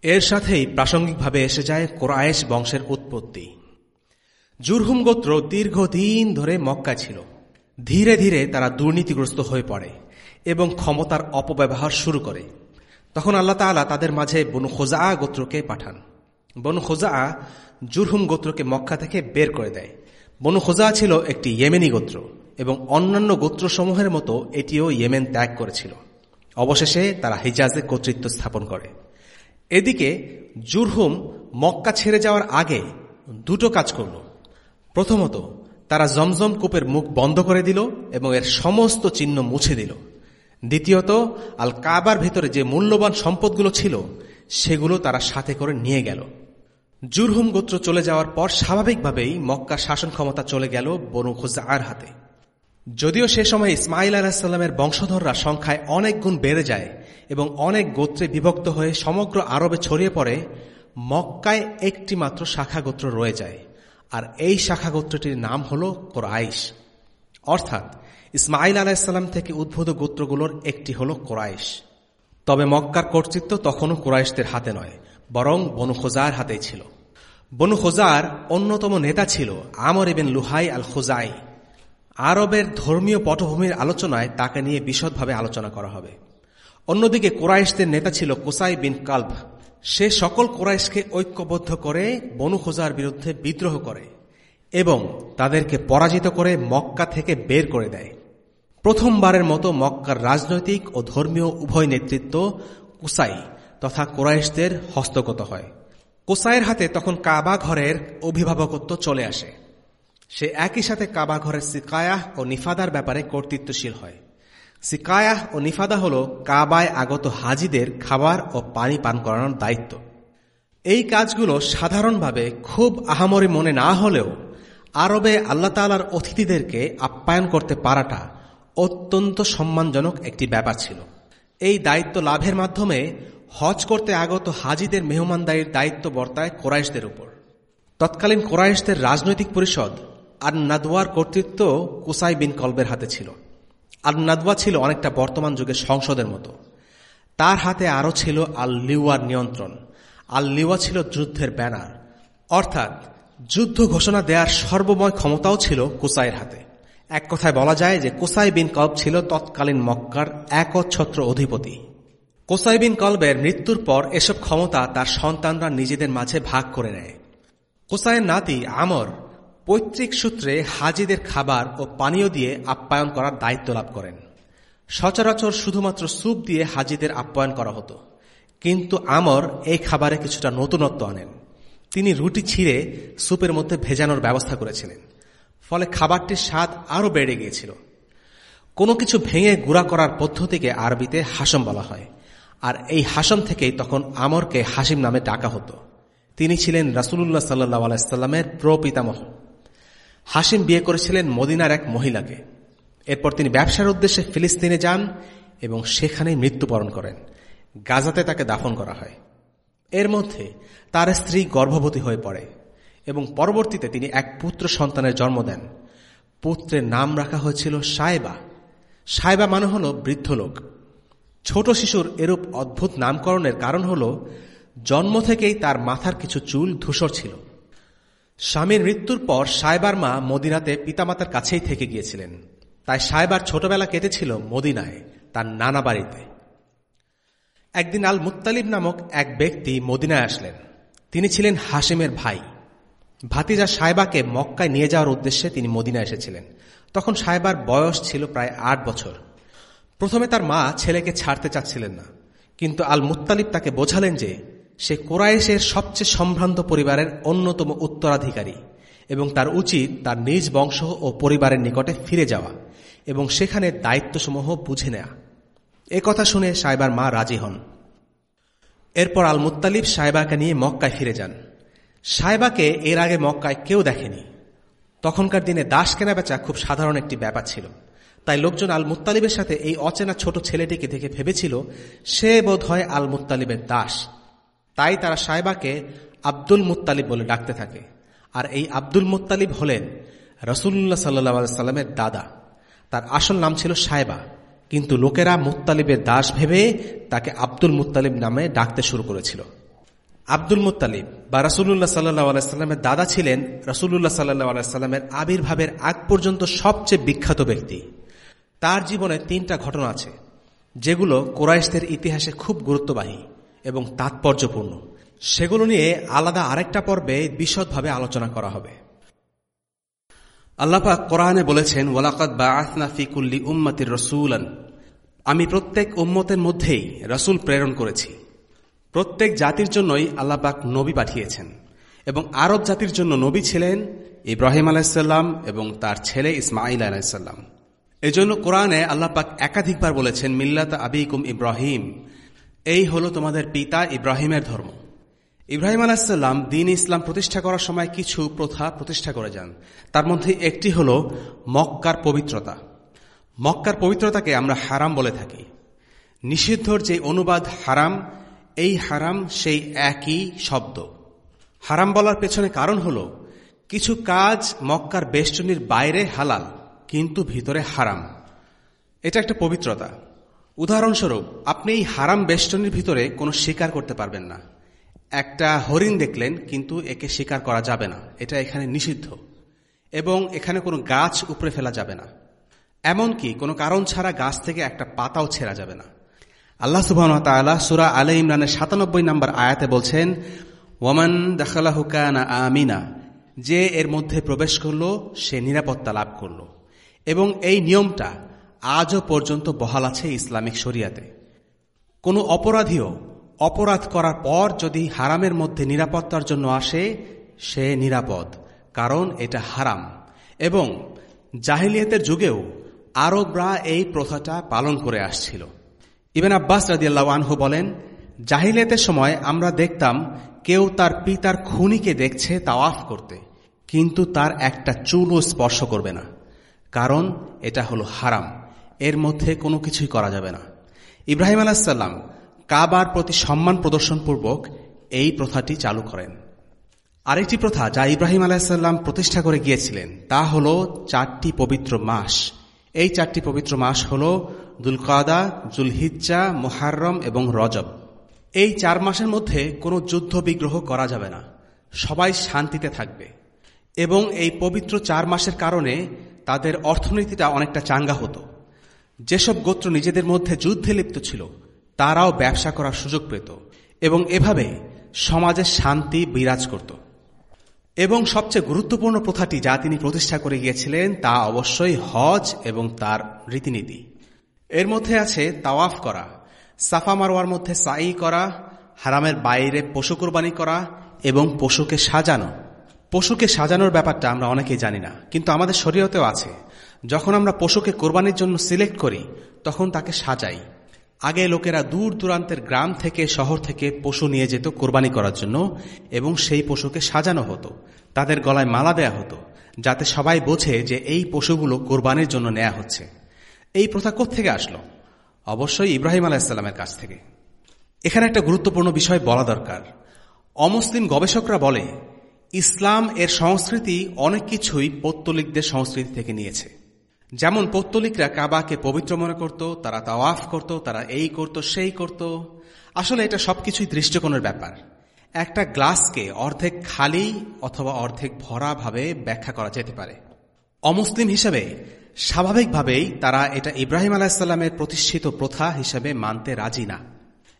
এর সাথেই প্রাসঙ্গিকভাবে এসে যায় কোরআয়েশ বংশের উৎপত্তি। জুরহুম গোত্র দীর্ঘদিন ধরে মক্কা ছিল। ধীরে ধীরে তারা দুর্নীতিগ্রস্ত হয়ে পড়ে এবং ক্ষমতার অপব্যবহার শুরু করে। তখন আল্লাহ তালা তাদের মাঝে বনু খোজা গোত্রকে পাঠান। বনু খোজা জুরহুম গোত্রকে মক্কা থেকে বের করে দেয়। বনু খোজা ছিল একটি ইয়েমেনি গোত্র এবং অন্যান্য গোত্রসমূহের মতো এটিও ইয়েমেন ত্যাগ করেছিল। অবশেষে তারা হিজাজে কর্তৃত্ব স্থাপন করে। এদিকে জুরহুম মক্কা ছেড়ে যাওয়ার আগে দুটো কাজ করল। প্রথমত, তারা জমজম কূপের মুখ বন্ধ করে দিল এবং এর সমস্ত চিহ্ন মুছে দিল। দ্বিতীয়ত, আল কাবার ভেতরে যে মূল্যবান সম্পদগুলো ছিল, সেগুলো তারা সাথে করে নিয়ে গেল। জুরহুম গোত্র চলে যাওয়ার পর স্বাভাবিকভাবেই মক্কার শাসন ক্ষমতা চলে গেল বনু খুজার হাতে। যদিও সে সময় ইসমাইল আলাহিসাল্লামের বংশধররা সংখ্যায় অনেক গুণ বেড়ে যায় এবং অনেক গোত্রে বিভক্ত হয়ে সমগ্র আরবে ছড়িয়ে পড়ে, মক্কায় একটি মাত্র শাখা গোত্র রয়ে যায়। আর এই শাখা গোত্রটির নাম হল কোরাইশ। অর্থাৎ ইসমাইল আলাহিসাল্লাম থেকে উদ্ভূত গোত্রগুলোর একটি হল কোরাইশ। তবে মক্কার কর্তৃত্ব তখনও কোরাইশদের হাতে নয়। বরং বনু খোজার হাতেই ছিল। বনু খোজার অন্যতম নেতা ছিল আমর ইবেন লুহাই আল খোজাই আরবের ধর্মীয় পটভূমির আলোচনায় তাকে নিয়ে বিশদভাবে আলোচনা করা হবে। অন্যদিকে কোরাইশদের নেতা ছিল কোসাই বিন কাল্ভ সে সকল কোরাইশকে ঐক্যবদ্ধ করে বনু খোজার বিরুদ্ধে বিদ্রোহ করে এবং তাদেরকে পরাজিত করে মক্কা থেকে বের করে দেয়। প্রথমবারের মতো মক্কার রাজনৈতিক ও ধর্মীয় উভয় নেতৃত্ব কুসাই তথা কোরাইশদের হস্তগত হয়। কোসাইয়ের হাতে তখন কাবা ঘরের অভিভাবকত্ব চলে আসে। সে একই সাথে কাবা ঘরের সিকায়াহ ও নিফাদার ব্যাপারে কর্তৃত্বশীল হয়। সিকায়াহ ও নিফাদা হল কাবায় আগত হাজিদের খাবার ও পানি পান করানোর দায়িত্ব। এই কাজগুলো সাধারণভাবে খুব আহামরি মনে না হলেও আরবে আল্লাহ তালার অতিথিদেরকে আপ্যায়ন করতে পারাটা অত্যন্ত সম্মানজনক একটি ব্যাপার ছিল। এই দায়িত্ব লাভের মাধ্যমে হজ করতে আগত হাজিদের মেহমানদারির দায়িত্ব বর্তায় কোরাইশদের উপর। তৎকালীন কোরাইশদের রাজনৈতিক পরিষদ আর নাদওয়ার কর্তৃত্ব কুসাই বিন কলবের হাতে ছিল। আল নাদওয়া ছিল অনেকটা বর্তমান যুগের সংসদের মতো। তার হাতে আরও ছিল আল লিওয়ার নিয়ন্ত্রণ। আল লিওয়া ছিল যুদ্ধের ব্যানার। অর্থাৎ যুদ্ধ ঘোষণা দেওয়ার সর্বময় ক্ষমতাও ছিল কুসাইয়ের হাতে। এক কথায় বলা যায় যে কোসাই বিন কল্ব ছিল তৎকালীন মক্কার একচ্ছত্র অধিপতি। কোসাই বিন কল্বের মৃত্যুর পর এসব ক্ষমতা তার সন্তানরা নিজেদের মাঝে ভাগ করে নেয়। কোসাইয়ের নাতি আমর পৈতৃক সূত্রে হাজিদের খাবার ও পানীয় দিয়ে আপ্যায়ন করার দায়িত্ব লাভ করেন। সচরাচর শুধুমাত্র স্যুপ দিয়ে হাজিদের আপ্যায়ন করা হতো। কিন্তু আমর এই খাবারে কিছুটা নতুনত্ব আনেন। তিনি রুটি ছিঁড়ে স্যুপের মধ্যে ভেজানোর ব্যবস্থা করেছিলেন। ফলে খাবারটির স্বাদ আরও বেড়ে গিয়েছিল। কোনো কিছু ভেঙে গুঁড়া করার পদ্ধতিকে আরবিতে হাসম বলা হয়। আর এই হাসম থেকেই তখন আমরকে হাসিম নামে ডাকা হতো। তিনি ছিলেন রাসুল্লাহ সাল্লাহ আলাইস্লামের প্রপিতামহ। হাসিম বিয়ে করেছিলেন মদিনার এক মহিলাকে। এরপর তিনি ব্যবসার উদ্দেশ্যে ফিলিস্তিনে যান এবং সেখানে মৃত্যুবরণ করেন। গাজাতে তাকে দাফন করা হয়। এর মধ্যে তার স্ত্রী গর্ভবতী হয়ে পড়ে এবং পরবর্তীতে তিনি এক পুত্র সন্তানের জন্ম দেন। পুত্রের নাম রাখা হয়েছিল সাহেবা সাহেবা মানে হল বৃদ্ধ লোক। ছোট শিশুর এরূপ অদ্ভুত নামকরণের কারণ হল, জন্ম থেকেই তার মাথার কিছু চুল ধূসর ছিল। স্বামীর মৃত্যুর পর সাইবার মা মদিনাতে পিতামাতার কাছেই থেকে গিয়েছিলেন। তাই সাইবার ছোটবেলা কেটেছিল মদিনায়, তার নানা বাড়িতে। একদিন আল মুত্তালিব নামক এক ব্যক্তি মদিনায় আসলেন। তিনি ছিলেন হাসিমের ভাই। ভাতিজা সাহেবাকে মক্কায় নিয়ে যাওয়ার উদ্দেশ্যে তিনি মদিনা এসেছিলেন। তখন সাহেবার বয়স ছিল প্রায় আট বছর। প্রথমে তার মা ছেলেকে ছাড়তে চাচ্ছিলেন না, কিন্তু আল মুত্তালিব তাকে বোঝালেন যে সে কোরাইশের সবচেয়ে সম্ভ্রান্ত পরিবারের অন্যতম উত্তরাধিকারী এবং তার উচিত তার নিজ বংশ ও পরিবারের নিকটে ফিরে যাওয়া এবং সেখানে দায়িত্বসমূহ বুঝে নেয়া। এ কথা শুনে সাহেবার মা রাজি হন। এরপর আল মুত্তালিব সাহেবাকে নিয়ে মক্কায় ফিরে যান। সাহেবাকে এর আগে মক্কায় কেউ দেখেনি। তখনকার দিনে দাস কেনা বেচা খুব সাধারণ একটি ব্যাপার ছিল। তাই লোকজন আল মুত্তালিবের সাথে এই অচেনা ছোট ছেলেটিকে দেখে ভেবেছিল, সে বোধ হয় আল মুত্তালিবের দাস। তাই তারা সাহেবাকে আব্দুল মুত্তালিব বলে ডাকতে থাকে। আর এই আব্দুল মুতালিব হলেন রসুল্লাহ সাল্লা সাল্লামের দাদা। তার আসল নাম ছিল সাহেবা। কিন্তু লোকেরা মুত্তালিবের দাস ভেবে তাকে আব্দুল মুত্তালিব নামে ডাকতে শুরু করেছিল। আব্দুল মুতালিব বা রাসুল্লাহ সাল্লাহ আলাইস্লামের দাদা ছিলেন রসুল্লাহ সাল্লাহ আলাইস্লামের আবির্ভাবের আগ পর্যন্ত সবচেয়ে বিখ্যাত ব্যক্তি। তার জীবনে তিনটা ঘটনা আছে, যেগুলো কোরাইশদের ইতিহাসে খুব গুরুত্ববাহী এবং তাৎপর্যপূর্ণ। সেগুলো নিয়ে আলাদা আরেকটা পর্বে বিশদভাবে আলোচনা করা হবে। আল্লাপাক কোরআনে বলেছেন ওয়ালাকাত বা আসনা ফিকুল্লি উম্মাতির রসুলান। আমি প্রত্যেক উম্মতের মধ্যেই রসুল প্রেরণ করেছি। প্রত্যেক জাতির জন্যই আল্লাপাক নবী পাঠিয়েছেন এবং আরব জাতির জন্য নবী ছিলেন ইব্রাহিম আলাইসাল্লাম এবং তার ছেলে ইসমাইল আলাইসাল্লাম এজন্য কোরআনে আল্লাপাক একাধিকবার বলেছেন, মিল্লাত আবিকুম ইব্রাহিম। এই হলো তোমাদের পিতা ইব্রাহিমের ধর্ম। ইব্রাহিম আলাহিসাল্লাম দিন ইসলাম প্রতিষ্ঠা করার সময় কিছু প্রথা প্রতিষ্ঠা করে যান। তার মধ্যে একটি হল মক্কার পবিত্রতা। মক্কার পবিত্রতাকে আমরা হারাম বলে থাকি। নিষিদ্ধর যে অনুবাদ হারাম, এই হারাম সেই একই শব্দ। হারাম বলার পেছনে কারণ হল, কিছু কাজ মক্কার বেষ্টনীর বাইরে হালাল। কিন্তু ভিতরে হারাম। এটা একটা পবিত্রতা। উদাহরণস্বরূপ, আপনি এই হারাম বেষ্টনীর ভিতরে কোনো শিকার করতে পারবেন না। একটা হরিণ দেখলেন, কিন্তু একে শিকার করা যাবে না। এটা এখানে নিষিদ্ধ। এবং এখানে কোনো গাছ উপরে ফেলা যাবে না। এমনকি কোনো কারণ ছাড়া গাছ থেকে একটা পাতাও ছেঁড়া যাবে না। আল্লাহ সুবাহ সুরা আলে ইমরানের সাতানব্বই নম্বর আয়াতে বলছেন, ওয়ামান দাখালাহুকানা আমিনা যে এর মধ্যে প্রবেশ করল, সে নিরাপত্তা লাভ করল। এবং এই নিয়মটা আজও পর্যন্ত বহাল আছে ইসলামিক শরিয়াতে। কোনো অপরাধীও অপরাধ করার পর যদি হারামের মধ্যে নিরাপত্তার জন্য আসে, সে নিরাপদ, কারণ এটা হারাম। এবং জাহিলিয়াতের যুগেও আরবরা এই প্রথাটা পালন করে আসছিল। ইবেন আব্বাস রাদিয়াল্লাহ আনহু বলেন, জাহিলিয়াতের সময় আমরা দেখতাম কেউ তার পিতার খুনিকে দেখছে তাওয়াফ করতে, কিন্তু তার একটা চুলও স্পর্শ করবে না। কারণ এটা হলো হারাম। এর মধ্যে কোনো কিছুই করা যাবে না। ইব্রাহিম আলাহিসাল্লাম কাবার প্রতি সম্মান প্রদর্শনপূর্বক এই প্রথাটি চালু করেন। আরেকটি প্রথা যা ইব্রাহিম আলাহিসাল্লাম প্রতিষ্ঠা করে গিয়েছিলেন, তা হল চারটি পবিত্র মাস। এই চারটি পবিত্র মাস হল দুলকাদা, জুলহিজ্জা মোহারম এবং রজব। এই চার মাসের মধ্যে কোনো যুদ্ধ বিগ্রহ করা যাবে না। সবাই শান্তিতে থাকবে। এবং এই পবিত্র চার মাসের কারণে তাদের অর্থনীতিটা অনেকটা চাঙ্গা হতো। যেসব গোত্র নিজেদের মধ্যে যুদ্ধে লিপ্ত ছিল, তারাও ব্যবসা করার সুযোগ পেত এবং এভাবে সমাজে শান্তি বিরাজ করত। এবং সবচেয়ে গুরুত্বপূর্ণ প্রথাটি যা তিনি প্রতিষ্ঠা করে গিয়েছিলেন, তা অবশ্যই হজ এবং তার রীতিনীতি। এর মধ্যে আছে তাওয়াফ করা, সাফা মারোয়ার মধ্যে সাই করা, হারামের বাইরে পশু কোরবানি করা এবং পশুকে সাজানো। পশুকে সাজানোর ব্যাপারটা আমরা অনেকেই জানি না, কিন্তু আমাদের শরীরতেও আছে। যখন আমরা পশুকে কোরবানির জন্য সিলেক্ট করি, তখন তাকে সাজাই। আগে লোকেরা দূর দূরান্তের গ্রাম থেকে শহর থেকে পশু নিয়ে যেত কোরবানি করার জন্য, এবং সেই পশুকে সাজানো হতো। তাদের গলায় মালা দেয়া হতো, যাতে সবাই বোঝে যে এই পশুগুলো কোরবানির জন্য নেওয়া হচ্ছে। এই প্রথা থেকে আসলো? অবশ্যই ইব্রাহিম আলাহিসাল্লামের কাছ থেকে। এখানে একটা গুরুত্বপূর্ণ বিষয় বলা দরকার। অমুসলিম গবেষকরা বলে ইসলাম এর সংস্কৃতি অনেক কিছুই পৌত্তলিকদের সংস্কৃতি থেকে নিয়েছে। যেমন পৌত্তলিকরা কাবাকে পবিত্র মনে করত, তারা তাওয়াফ করত, তারা এই করত, সেই করত। আসলে এটা সবকিছুই দৃষ্টিকোণের ব্যাপার। একটা গ্লাসকে অর্ধেক খালি অথবা অর্ধেক ভরা ভাবে ব্যাখ্যা করা যেতে পারে। অমুসলিম হিসেবে স্বাভাবিকভাবেই তারা এটা ইব্রাহিম আলাহিসাল্লামের প্রতিষ্ঠিত প্রথা হিসেবে মানতে রাজি না।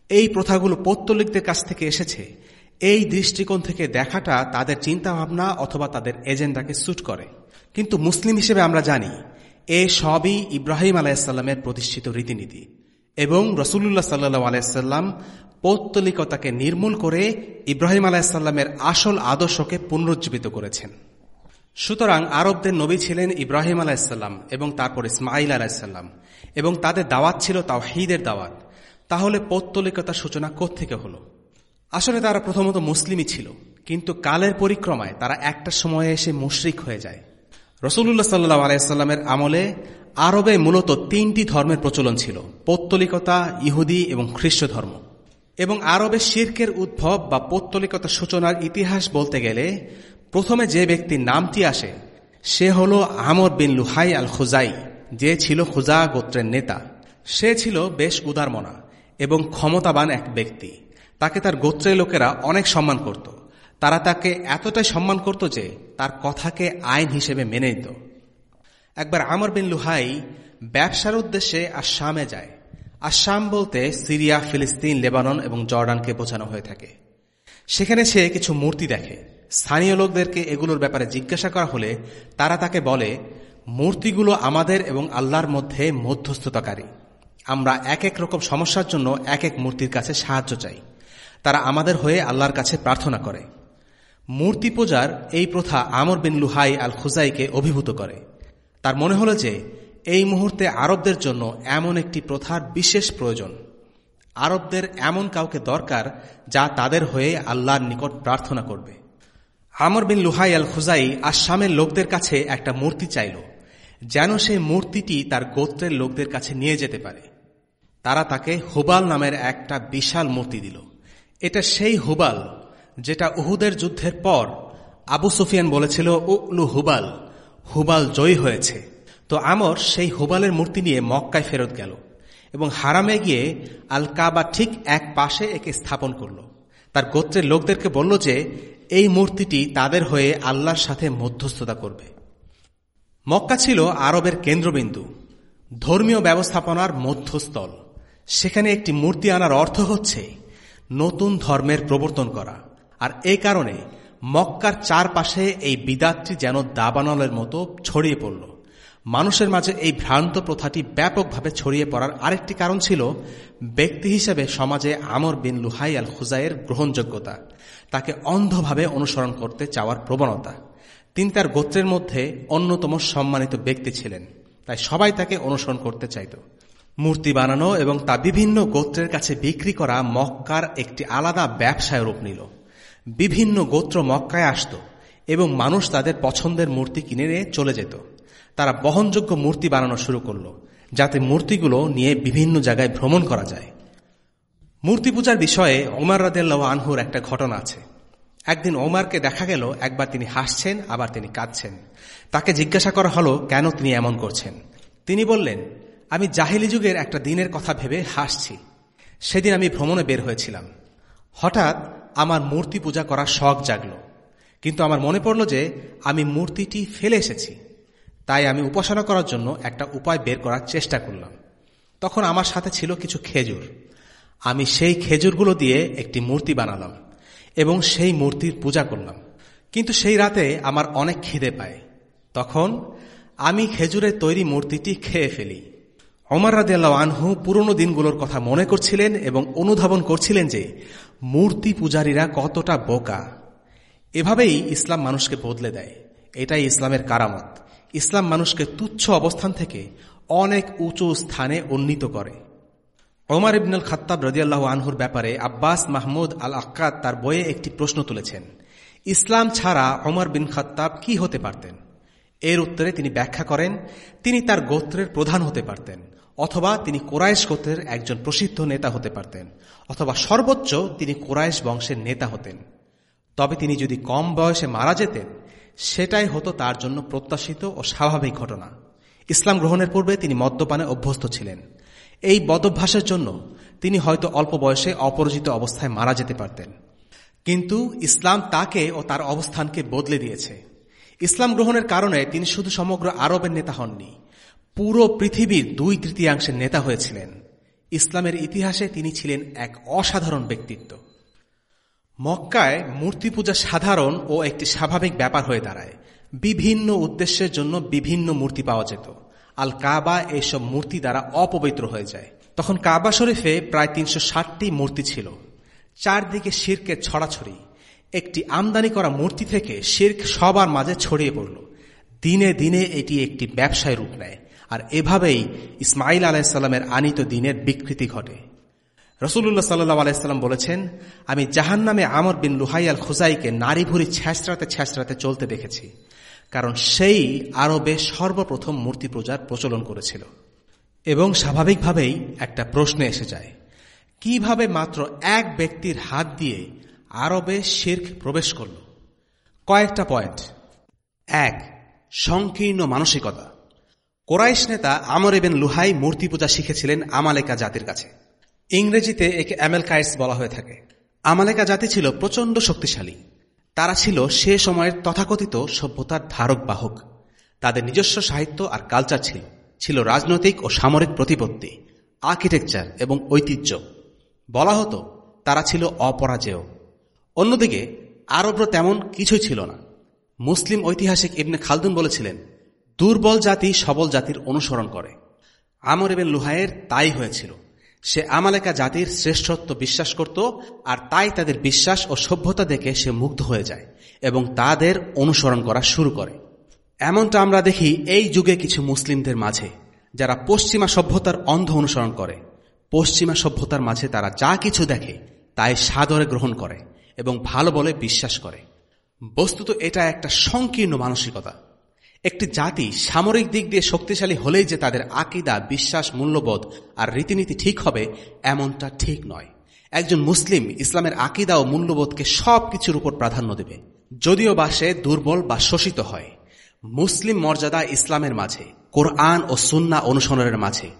এই প্রথাগুলো পৌত্তলিকদের কাছ থেকে এসেছে। এই দৃষ্টিকোণ থেকে দেখাটা তাদের চিন্তাভাবনা অথবা তাদের এজেন্ডাকে স্যুট করে। কিন্তু মুসলিম হিসেবে আমরা জানি, এ সবই ইব্রাহিম আলাইসাল্লামের প্রতিষ্ঠিত রীতিনীতি এবং রসুল্লাহ সাল্লু আলাইসাল্লাম পৌত্তলিকতাকে নির্মূল করে ইব্রাহিম আলাইসাল্লামের আসল আদর্শকে পুনরুজ্জীবিত করেছেন। সুতরাং আরবদের নবী ছিলেন ইব্রাহিম আলাইসাল্লাম এবং তারপর ইসমাইল আলাইসাল্লাম এবং তাদের দাওয়াত ছিল তাও হিদের দাওয়াত। তাহলে পৌত্তলিকতার সূচনা থেকে হল? আসলে তারা প্রথমত মুসলিমই ছিল, কিন্তু কালের পরিক্রমায় তারা একটা সময়ে এসে মুশরিক হয়ে যায়। রসুল্লাহ সাল্লাহ আলাইস্লামের আমলে আরবে মূলত তিনটি ধর্মের প্রচলন ছিল, পৌত্তলিকতা, ইহুদি এবং খ্রিস্ট ধর্ম। এবং আরবে শির্কের উদ্ভব বা পৌত্তলিকতা সূচনার ইতিহাস বলতে গেলে, প্রথমে যে ব্যক্তির নামটি আসে, সে হল আমর বিন লুহাই আল খুজাই যে ছিল খুজা গোত্রের নেতা। সে ছিল বেশ উদারমনা এবং ক্ষমতাবান এক ব্যক্তি। তাকে তার গোত্রের লোকেরা অনেক সম্মান করত। তারা তাকে এতটাই সম্মান করত যে তার কথাকে আইন হিসেবে মেনে নিত। একবার আমর বিন লুহাই ব্যবসার উদ্দেশ্যে আসামে যায়। আসাম বলতে সিরিয়া, ফিলিস্তিন, লেবানন এবং জর্ডানকে বোঝানো হয়ে থাকে। সেখানে সে কিছু মূর্তি দেখে। স্থানীয় লোকদেরকে এগুলোর ব্যাপারে জিজ্ঞাসা করা হলে তারা তাকে বলে, মূর্তিগুলো আমাদের এবং আল্লাহর মধ্যে মধ্যস্থতাকারী। আমরা এক এক রকম সমস্যার জন্য এক এক মূর্তির কাছে সাহায্য চাই। তারা আমাদের হয়ে আল্লাহর কাছে প্রার্থনা করে। মূর্তি পূজার এই প্রথা আমর বিন লুহাই আল খুজাইকে অভিভূত করে। তার মনে হল যে, এই মুহূর্তে আরবদের জন্য এমন একটি প্রথার বিশেষ প্রয়োজন। আরবদের এমন কাউকে দরকার যা তাদের হয়ে আল্লাহর নিকট প্রার্থনা করবে। আমর বিন লুহাই আল খুজাই আসামের লোকদের কাছে একটা মূর্তি চাইল, যেন সেই মূর্তিটি তার গোত্রের লোকদের কাছে নিয়ে যেতে পারে। তারা তাকে হুবাল নামের একটা বিশাল মূর্তি দিল। এটা সেই হুবাল যেটা উহুদের যুদ্ধের পর আবু সুফিয়ান বলেছিল উলু হুবাল হুবাল জয়ী হয়েছে। তো আমর সেই হুবালের মূর্তি নিয়ে মক্কায় ফেরত গেল এবং হারামে গিয়ে আল কাবা ঠিক এক পাশে একে স্থাপন করল। তার গোত্রের লোকদেরকে বলল যে, এই মূর্তিটি তাদের হয়ে আল্লাহর সাথে মধ্যস্থতা করবে। মক্কা ছিল আরবের কেন্দ্রবিন্দু, ধর্মীয় ব্যবস্থাপনার মধ্যস্থল। সেখানে একটি মূর্তি আনার অর্থ হচ্ছে নতুন ধর্মের প্রবর্তন করা। আর এই কারণে মক্কার চারপাশে এই বিদাতটি যেন দাবানলের মতো ছড়িয়ে পড়ল। মানুষের মাঝে এই ভ্রান্ত প্রথাটি ব্যাপকভাবে ছড়িয়ে পড়ার আরেকটি কারণ ছিল ব্যক্তি হিসেবে সমাজে আমর বিন লুহাই আল খুজাইয়ের গ্রহণযোগ্যতা। তাকে অন্ধভাবে অনুসরণ করতে চাওয়ার প্রবণতা। তিনি তার গোত্রের মধ্যে অন্যতম সম্মানিত ব্যক্তি ছিলেন। তাই সবাই তাকে অনুসরণ করতে চাইত। মূর্তি বানানো এবং তা বিভিন্ন গোত্রের কাছে বিক্রি করা মক্কার একটি আলাদা ব্যবসায় রূপ নিল। বিভিন্ন গোত্র মক্কায় আসত এবং মানুষ তাদের পছন্দের মূর্তি কিনে নিয়ে চলে যেত। তারা বহনযোগ্য মূর্তি বানানো শুরু করল, যাতে মূর্তিগুলো নিয়ে বিভিন্ন জায়গায় ভ্রমণ করা যায়। মূর্তি পূজার বিষয়ে ওমার রাদেল্লাহ আনহুর একটা ঘটনা আছে। একদিন ওমারকে দেখা গেল, একবার তিনি হাসছেন, আবার তিনি কাঁদছেন। তাকে জিজ্ঞাসা করা হলো, কেন তিনি এমন করছেন? তিনি বললেন আমি জাহিলি যুগের একটা দিনের কথা ভেবে হাসছি। সেদিন আমি ভ্রমণে বের হয়েছিলাম। হঠাৎ আমার মূর্তি পূজা করার শখ জাগল। কিন্তু আমার মনে পড়ল যে আমি মূর্তিটি ফেলে এসেছি। তাই আমি উপাসনা করার জন্য একটা উপায় বের করার চেষ্টা করলাম। তখন আমার সাথে ছিল কিছু খেজুর। আমি সেই খেজুরগুলো দিয়ে একটি মূর্তি বানালাম এবং সেই মূর্তির পূজা করলাম। কিন্তু সেই রাতে আমার অনেক খিদে পায়। তখন আমি খেজুরের তৈরি মূর্তিটি খেয়ে ফেলি। অমর রাদিয়াল্লাহ আনহু পুরনো দিনগুলোর কথা মনে করছিলেন এবং অনুধাবন করছিলেন যে মূর্তি পূজারীরা কতটা বোকা। এভাবেই ইসলাম মানুষকে বদলে দেয়। এটাই ইসলামের কারামত। ইসলাম মানুষকে তুচ্ছ অবস্থান থেকে অনেক উঁচু স্থানে উন্নীত করে। ওমর ইবনুল খাত্তাব রদিয়াল্লাহ আনহুর ব্যাপারে আব্বাস মাহমুদ আল আক্কাদ তার বইয়ে একটি প্রশ্ন তুলেছেন, ইসলাম ছাড়া ওমর বিন খাত্তাব কি হতে পারতেন? এর উত্তরে তিনি ব্যাখ্যা করেন, তিনি তার গোত্রের প্রধান হতে পারতেন। অথবা তিনি কোরাইশ গোত্রের একজন প্রসিদ্ধ নেতা হতে পারতেন, অথবা সর্বোচ্চ তিনি কোরাইশ বংশের নেতা হতেন। তবে তিনি যদি কম বয়সে মারা যেতেন, সেটাই হতো তার জন্য প্রত্যাশিত ও স্বাভাবিক ঘটনা। ইসলাম গ্রহণের পূর্বে তিনি মদ্যপানে অভ্যস্ত ছিলেন। এই বদভ্যাসের জন্য তিনি হয়তো অল্প বয়সে অপরাজিত অবস্থায় মারা যেতে পারতেন। কিন্তু ইসলাম তাকে ও তার অবস্থানকে বদলে দিয়েছে। ইসলাম গ্রহণের কারণে তিনি শুধু সমগ্র আরবের নেতা হননি পুরো পৃথিবীর দুই তৃতীয়াংশের নেতা হয়েছিলেন। ইসলামের ইতিহাসে তিনি ছিলেন এক অসাধারণ ব্যক্তিত্ব। মক্কায় মূর্তি পূজা সাধারণ ও একটি স্বাভাবিক ব্যাপার হয়ে দাঁড়ায়। বিভিন্ন উদ্দেশ্যের জন্য বিভিন্ন মূর্তি পাওয়া যেত। আল কাবা এইসব মূর্তি দ্বারা অপবিত্র হয়ে যায়। তখন কাবা শরীফে প্রায় তিনশো ষাটটি মূর্তি ছিল। চারদিকে শির্কের ছড়াছড়ি। একটি আমদানি করা মূর্তি থেকে শির্ক সবার মাঝে ছড়িয়ে পড়ল। দিনে দিনে এটি একটি ব্যবসায় রূপ নেয়। আর এভাবেই ইসমাইল আলাহিসাল্লামের আনিত দিনের বিকৃতি ঘটে। রসুল্লাহ সাল্লাহ আলাইসাল্লাম বলেছেন, আমি জাহান নামে আমর বিন লুহাই আল খুজাইকে নারী ভুরি ছ্যাঁচড়াতে ছ্যাঁচড়াতে চলতে দেখেছি, কারণ সেই আরবে সর্বপ্রথম মূর্তি পূজার প্রচলন করেছিল। এবং স্বাভাবিকভাবেই একটা প্রশ্ন এসে যায়, কীভাবে মাত্র এক ব্যক্তির হাত দিয়ে আরবে শির্ক প্রবেশ করল? কয়েকটা পয়েন্ট। এক, সংকীর্ণ মানসিকতা। কোরাইশ নেতা আমর এবেন লুহাই মূর্তি পূজা শিখেছিলেন আমালেকা জাতির কাছে। ইংরেজিতে একে অ্যামেলকাইটস বলা হয়ে থাকে। আমালেকা জাতি ছিল প্রচণ্ড শক্তিশালী। তারা ছিল সে সময়ের তথাকথিত সভ্যতার ধারক বাহক। তাদের নিজস্ব সাহিত্য আর কালচার ছিল। ছিল রাজনৈতিক ও সামরিক প্রতিপত্তি, আর্কিটেকচার এবং ঐতিহ্য। বলা হতো, তারা ছিল অপরাজেয়। অন্যদিকে, আরবরা তেমন কিছুই ছিল না। মুসলিম ঐতিহাসিক ইবনে খালদুন বলেছিলেন দুর্বল জাতি সবল জাতির অনুসরণ করে। আমর এবেন লুহায়ের তাই হয়েছিল। সে আমালেকা জাতির শ্রেষ্ঠত্ব বিশ্বাস করত আর তাই তাদের বিশ্বাস ও সভ্যতা দেখে সে মুগ্ধ হয়ে যায় এবং তাদের অনুসরণ করা শুরু করে। এমনটা আমরা দেখি এই যুগে কিছু মুসলিমদের মাঝে, যারা পশ্চিমা সভ্যতার অন্ধ অনুসরণ করে। পশ্চিমা সভ্যতার মাঝে তারা যা কিছু দেখে, তাই সাদরে গ্রহণ করে এবং ভালো বলে বিশ্বাস করে। বস্তুত এটা একটা সংকীর্ণ মানসিকতা। একটি জাতি সামরিক দিক দিয়ে শক্তিশালী হলেই যে তাদের আকিদা, বিশ্বাস, মূল্যবোধ আর রীতিনীতি ঠিক হবে, এমনটা ঠিক নয়। একজন মুসলিম ইসলামের আকিদা ও মূল্যবোধকে সব কিছুর উপর প্রাধান্য দেবে, যদিও বা সে দুর্বল বা শোষিত হয়। মুসলিম মর্যাদা ইসলামের মাঝে, কোরআন ও সুন্না অনুসরণের মাঝে,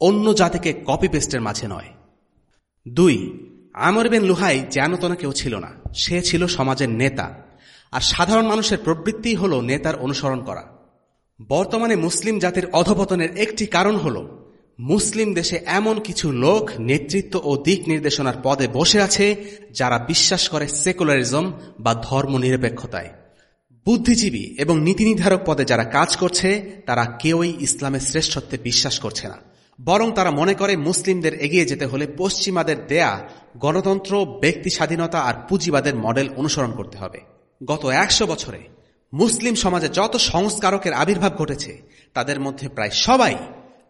অন্য জাতিকে কপি পেস্টের মাঝে নয়। দুই, আমর বিন লুহাই জ্ঞানতনা কেউ ছিল না, সে ছিল সমাজের নেতা আর সাধারণ মানুষের প্রবৃত্তি হল নেতার অনুসরণ করা। বর্তমানে মুসলিম জাতির অধপতনের একটি কারণ হল, মুসলিম দেশে এমন কিছু লোক নেতৃত্ব ও দিক নির্দেশনার পদে বসে আছে যারা বিশ্বাস করে সেকুলারিজম বা ধর্ম নিরপেক্ষতায় বুদ্ধিজীবী এবং নীতি নির্ধারক পদে যারা কাজ করছে, তারা কেউই ইসলামের শ্রেষ্ঠত্বে বিশ্বাস করছে না। বরং তারা মনে করে মুসলিমদের এগিয়ে যেতে হলে পশ্চিমাদের দেয়া গণতন্ত্র, ব্যক্তি স্বাধীনতা আর পুঁজিবাদের মডেল অনুসরণ করতে হবে। গত একশো বছরে মুসলিম সমাজে যত সংস্কারকের আবির্ভাব ঘটেছে, তাদের মধ্যে প্রায় সবাই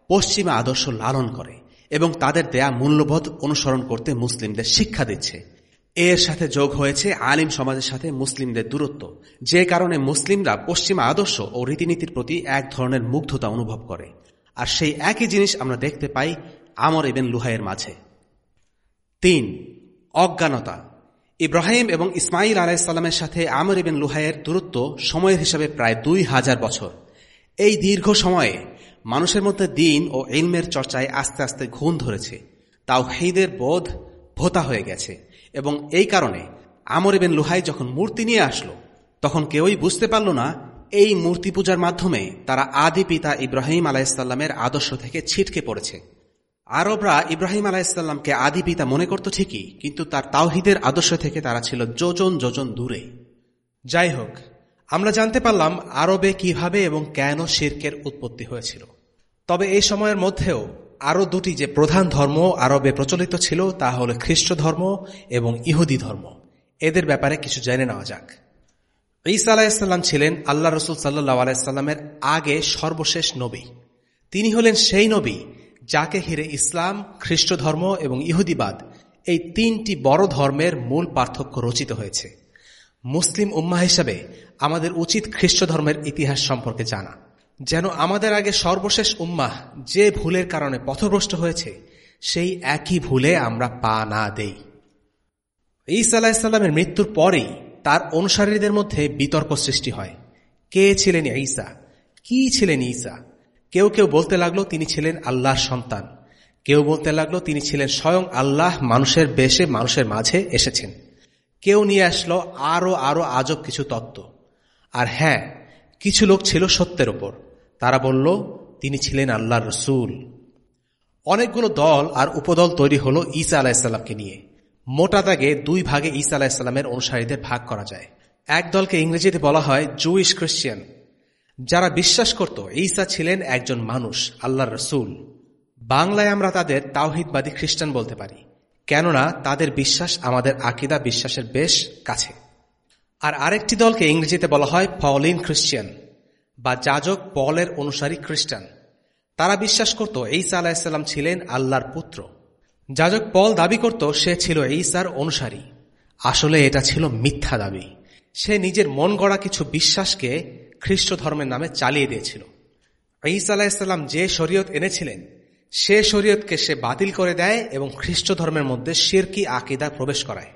পশ্চিমা আদর্শ লালন করে এবং তাদের দেয়া মূল্যবোধ অনুসরণ করতে মুসলিমদের শিক্ষা দিচ্ছে। এর সাথে যোগ হয়েছে আলিম সমাজের সাথে মুসলিমদের দূরত্ব, যে কারণে মুসলিমরা পশ্চিমা আদর্শ ও রীতিনীতির প্রতি এক ধরনের মুগ্ধতা অনুভব করে। আর সেই একই জিনিস আমরা দেখতে পাই আমর ইবেন লুহাইয়ের মাঝে। তিন, অজ্ঞানতা। ইব্রাহিম এবং ইসমাইল আলাইসাল্লামের সাথে আমর ইবেন লুহাইয়ের দূরত্ব সময়ের হিসাবে প্রায় দুই হাজার বছর। এই দীর্ঘ সময়ে মানুষের মধ্যে দিন ও ইলমের চর্চায় আস্তে আস্তে ঘুণ ধরেছে। তাও হেইদের বোধ ভোতা হয়ে গেছে এবং এই কারণে আমর ইবেন লুহাই যখন মূর্তি নিয়ে আসলো, তখন কেউই বুঝতে পারল না এই মূর্তি পূজার মাধ্যমে তারা আদি পিতা ইব্রাহিম আলাইসাল্লামের আদর্শ থেকে ছিটকে পড়েছে। আরবরা ইব্রাহিম আলাইসাল্লামকে আদি পিতা মনে করত ঠিকই, কিন্তু তার তাওহিদের আদর্শ থেকে তারা ছিল যোজন যোজন দূরে। যাই হোক, আমরা জানতে পারলাম আরবে কীভাবে এবং কেন শির্কের উৎপত্তি হয়েছিল। তবে এই সময়ের মধ্যেও আরও দুটি যে প্রধান ধর্ম আরবে প্রচলিত ছিল তা হল খ্রিস্ট ধর্ম এবং ইহুদি ধর্ম। এদের ব্যাপারে কিছু জেনে নেওয়া যাক। ঈসা আলাহিসাল্লাম ছিলেন আল্লাহ রসুল সাল্লাহ আলাইস্লামের আগে সর্বশেষ নবী। তিনি হলেন সেই নবী যাকে ঘিরে ইসলাম খ্রিস্ট ধর্ম এবং ইহুদিবাদ এই তিনটি বড় ধর্মের মূল পার্থক্য রচিত হয়েছে। মুসলিম উম্মা হিসাবে আমাদের উচিত খ্রিস্ট ধর্মের ইতিহাস সম্পর্কে জানা। যেন আমাদের আগে সর্বশেষ উম্মাহ যে ভুলের কারণে পথভ্রষ্ট হয়েছে, সেই একই ভুলে আমরা পা না দেই। ঈসা আলাহিসাল্লামের মৃত্যুর পরেই তার অনুসারীদের মধ্যে বিতর্ক সৃষ্টি হয়। কে ছিলেন ঈসা? কি ছিলেন ঈসা? কেউ কেউ বলতে লাগল তিনি ছিলেন আল্লাহর সন্তান। কেউ বলতে লাগল তিনি ছিলেন স্বয়ং আল্লাহ মানুষের বেশে মানুষের মাঝে এসেছেন। কেউ নিয়ে আসলো আরও আরও আজব কিছু তত্ত্ব। আর হ্যাঁ কিছু লোক ছিল সত্যের ওপর তারা বলল, তিনি ছিলেন আল্লাহ রসুল। অনেকগুলো দল আর উপদল তৈরি হলো ঈসা আলাহিসাল্লামকে নিয়ে। মোটা দাগে দুই ভাগে ঈসা আলাহিসাল্লামের অনুসারীদের ভাগ করা যায়। এক দলকে ইংরেজিতে বলা হয় জুইশ খ্রিস্টিয়ান যারা বিশ্বাস করত ঈসা ছিলেন একজন মানুষ, আল্লাহর রসুল। বাংলায় আমরা তাদের তাওহিদবাদী খ্রিস্টান বলতে পারি, কেননা তাদের বিশ্বাস আমাদের আকিদা বিশ্বাসের বেশ কাছে। আর আরেকটি দলকে ইংরেজিতে বলা হয় পলিন খ্রিস্টিয়ান, বা যাজক পলের অনুসারী খ্রিস্টান। তারা বিশ্বাস করত ঈসা আলাহিসাল্লাম ছিলেন আল্লাহর পুত্র। যাজক পল দাবি করত সে ছিল ঈসার অনুসারী। আসলে এটা ছিল মিথ্যা দাবি। সে নিজের মন গড়া কিছু বিশ্বাসকে খ্রিস্ট ধর্মের নামে চালিয়ে দিয়েছিল। ঈসা আলাহিসাল্লাম যে শরীয়ত এনেছিলেন, সে শরীয়তকে সে বাতিল করে দেয় এবং খ্রিস্ট ধর্মের মধ্যে শিরকি আকিদা প্রবেশ করায়।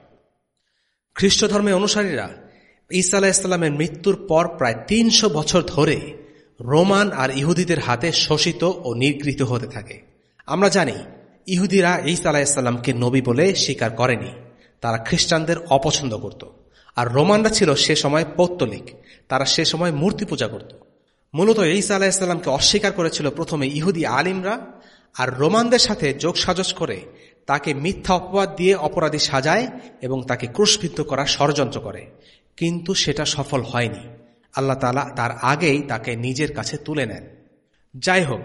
খ্রিস্ট ধর্মের অনুসারীরা ঈসা আলাহিসাল্লামের মৃত্যুর পর প্রায় তিনশো বছর ধরে রোমান আর ইহুদিদের হাতে শোষিত ও নিগৃহীত হতে থাকে। আমরা জানি, ইহুদিরা ঈসা আলাহিসাল্লামকে নবী বলে স্বীকার করেনি। তারা খ্রিস্টানদের অপছন্দ করত। আর রোমানরা ছিল সে সময় পৌত্তলিক। তারা সে সময় মূর্তি পূজা করত। মূলত ঈসা আলাহিসাল্লামকে অস্বীকার করেছিল প্রথমে ইহুদি আলিমরা আর রোমানদের সাথে যোগসাজস করে তাকে মিথ্যা অপবাদ দিয়ে অপরাধী সাজায় এবং তাকে ক্রুশবিদ্ধ করার ষড়যন্ত্র করে। কিন্তু সেটা সফল হয়নি। আল্লাহ তালা তার আগেই তাকে নিজের কাছে তুলে নেন। যাই হোক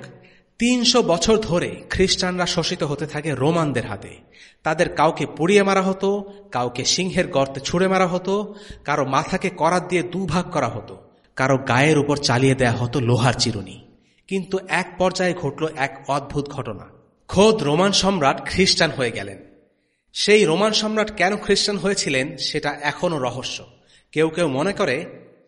তিনশো বছর ধরে খ্রিস্টানরা শোষিত হতে থাকে রোমানদের হাতে। তাদের কাউকে পুড়িয়ে মারা হতো, কাউকে সিংহের গর্তে ছুঁড়ে মারা হতো, কারও মাথাকে করাত দিয়ে দুভাগ করা হতো, কারও গায়ের উপর চালিয়ে দেয়া হতো লোহার চিরুনি। কিন্তু এক পর্যায়ে ঘটল এক অদ্ভুত ঘটনা। খোদ রোমান সম্রাট খ্রিস্টান হয়ে গেলেন। সেই রোমান সম্রাট কেন খ্রিস্টান হয়েছিলেন সেটা এখনও রহস্য। কেউ কেউ মনে করে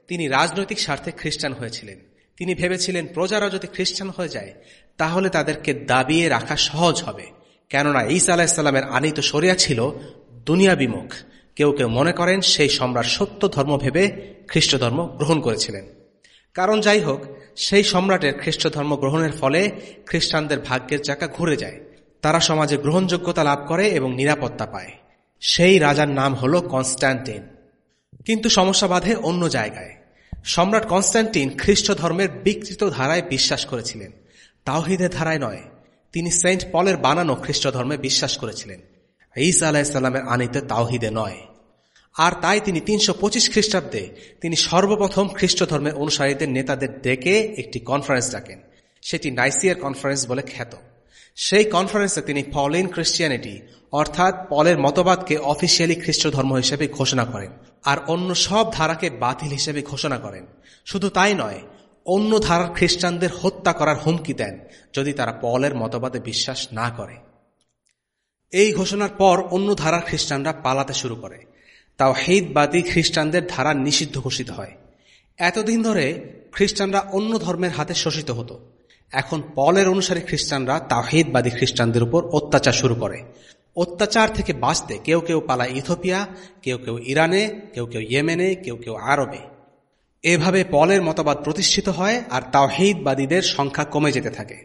তিনি রাজনৈতিক স্বার্থে খ্রিস্টান হয়েছিলেন। তিনি ভেবেছিলেন, প্রজারা যদি খ্রিস্টান হয়ে যায়, তাহলে তাদেরকে দাবিয়ে রাখা সহজ হবে। কেননা ঈসা আলাহিসাল্লামের আনিত সরিয়া ছিল দুনিয়া বিমুখ কেউ কেউ মনে করেন, সেই সম্রাট সত্য ধর্ম ভেবে খ্রিস্ট ধর্ম গ্রহণ করেছিলেন। কারণ যাই হোক, সেই সম্রাটের খ্রিস্ট ধর্ম গ্রহণের ফলে খ্রিস্টানদের ভাগ্যের চাকা ঘুরে যায়। তারা সমাজে গ্রহণযোগ্যতা লাভ করে এবং নিরাপত্তা পায়। সেই রাজার নাম হল কনস্ট্যান্টিন কিন্তু সমস্যা বাধে অন্য জায়গায়। সম্রাট কনস্ট্যান্টিন খ্রিস্ট ধর্মের বিকৃত ধারায় বিশ্বাস করেছিলেন। তাওহিদের ধারায় নয়, তিনি সেন্ট পলের বানানো খ্রিস্ট ধর্মে বিশ্বাস করেছিলেন। ঈসা আলাহিসাল্লামের আনিতে তাওহিদে নয়। আর তাই তিনি তিনশো পঁচিশ খ্রিস্টাব্দে তিনি সর্বপ্রথম খ্রিস্ট ধর্মের অনুসারীদের নেতাদের ডেকে একটি কনফারেন্স ডাকেন। সেটি নাইসিয়ার কনফারেন্স বলে খ্যাত। সেই কনফারেন্সে তিনি পলিন খ্রিস্টিয়ানিটি অর্থাৎ পলের মতবাদকে অফিসিয়ালি খ্রিস্ট ধর্ম হিসেবে ঘোষণা করেন আর অন্য সব ধারাকে বাতিল হিসেবে ঘোষণা করেন। শুধু তাই নয়, অন্য ধারার খ্রিস্টানদের হত্যা করার হুমকি দেন যদি তারা পলের মতবাদে বিশ্বাস না করে। এই ঘোষণার পর অন্য ধারার খ্রিস্টানরা পালাতে শুরু করে। তাও হেদবাদী খ্রিস্টানদের ধারা নিষিদ্ধ ঘোষিত হয়। এতদিন ধরে খ্রিস্টানরা অন্য ধর্মের হাতে শোষিত হতো। এখন পলের অনুসারী খ্রিস্টানরা তাওহিদবাদী খ্রিস্টানদের উপর অত্যাচার শুরু করে। অত্যাচার থেকে বাঁচতে কেউ কেউ পালায় ইথোপিয়া কেউ কেউ ইরানে, কেউ কেউ ইয়েমেনে, কেউ কেউ আরবে। এভাবে পলের মতবাদ প্রতিষ্ঠিত হয় আর তাওহিদবাদীদের সংখ্যা কমে যেতে থাকে।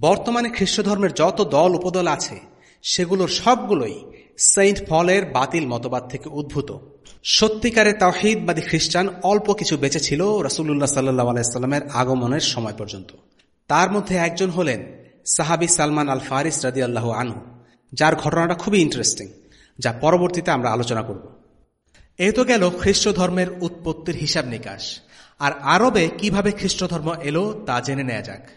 বর্তমানে খ্রিস্ট ধর্মের যত দল উপদল আছে, সেগুলোর সবগুলোই সেন্ট ফলের বাতিল মতবাদ থেকে উদ্ভূত। সত্যিকারে তাওহিদবাদী খ্রিস্টান অল্প কিছু বেঁচে ছিল রসুল্লাহ সাল্লাহ আলাইস্লামের আগমনের সময় পর্যন্ত। তার মধ্যে একজন হলেন সাহাবি সালমান আল ফারিস রাদি আল্লাহ আনহু, যার ঘটনাটা খুবই ইন্টারেস্টিং যা পরবর্তীতে আমরা আলোচনা করব। এ তো গেল খ্রিস্ট ধর্মের উৎপত্তির হিসাব নিকাশ। আর আরবে কীভাবে খ্রিস্ট ধর্ম এলো তা জেনে নেওয়া যাক।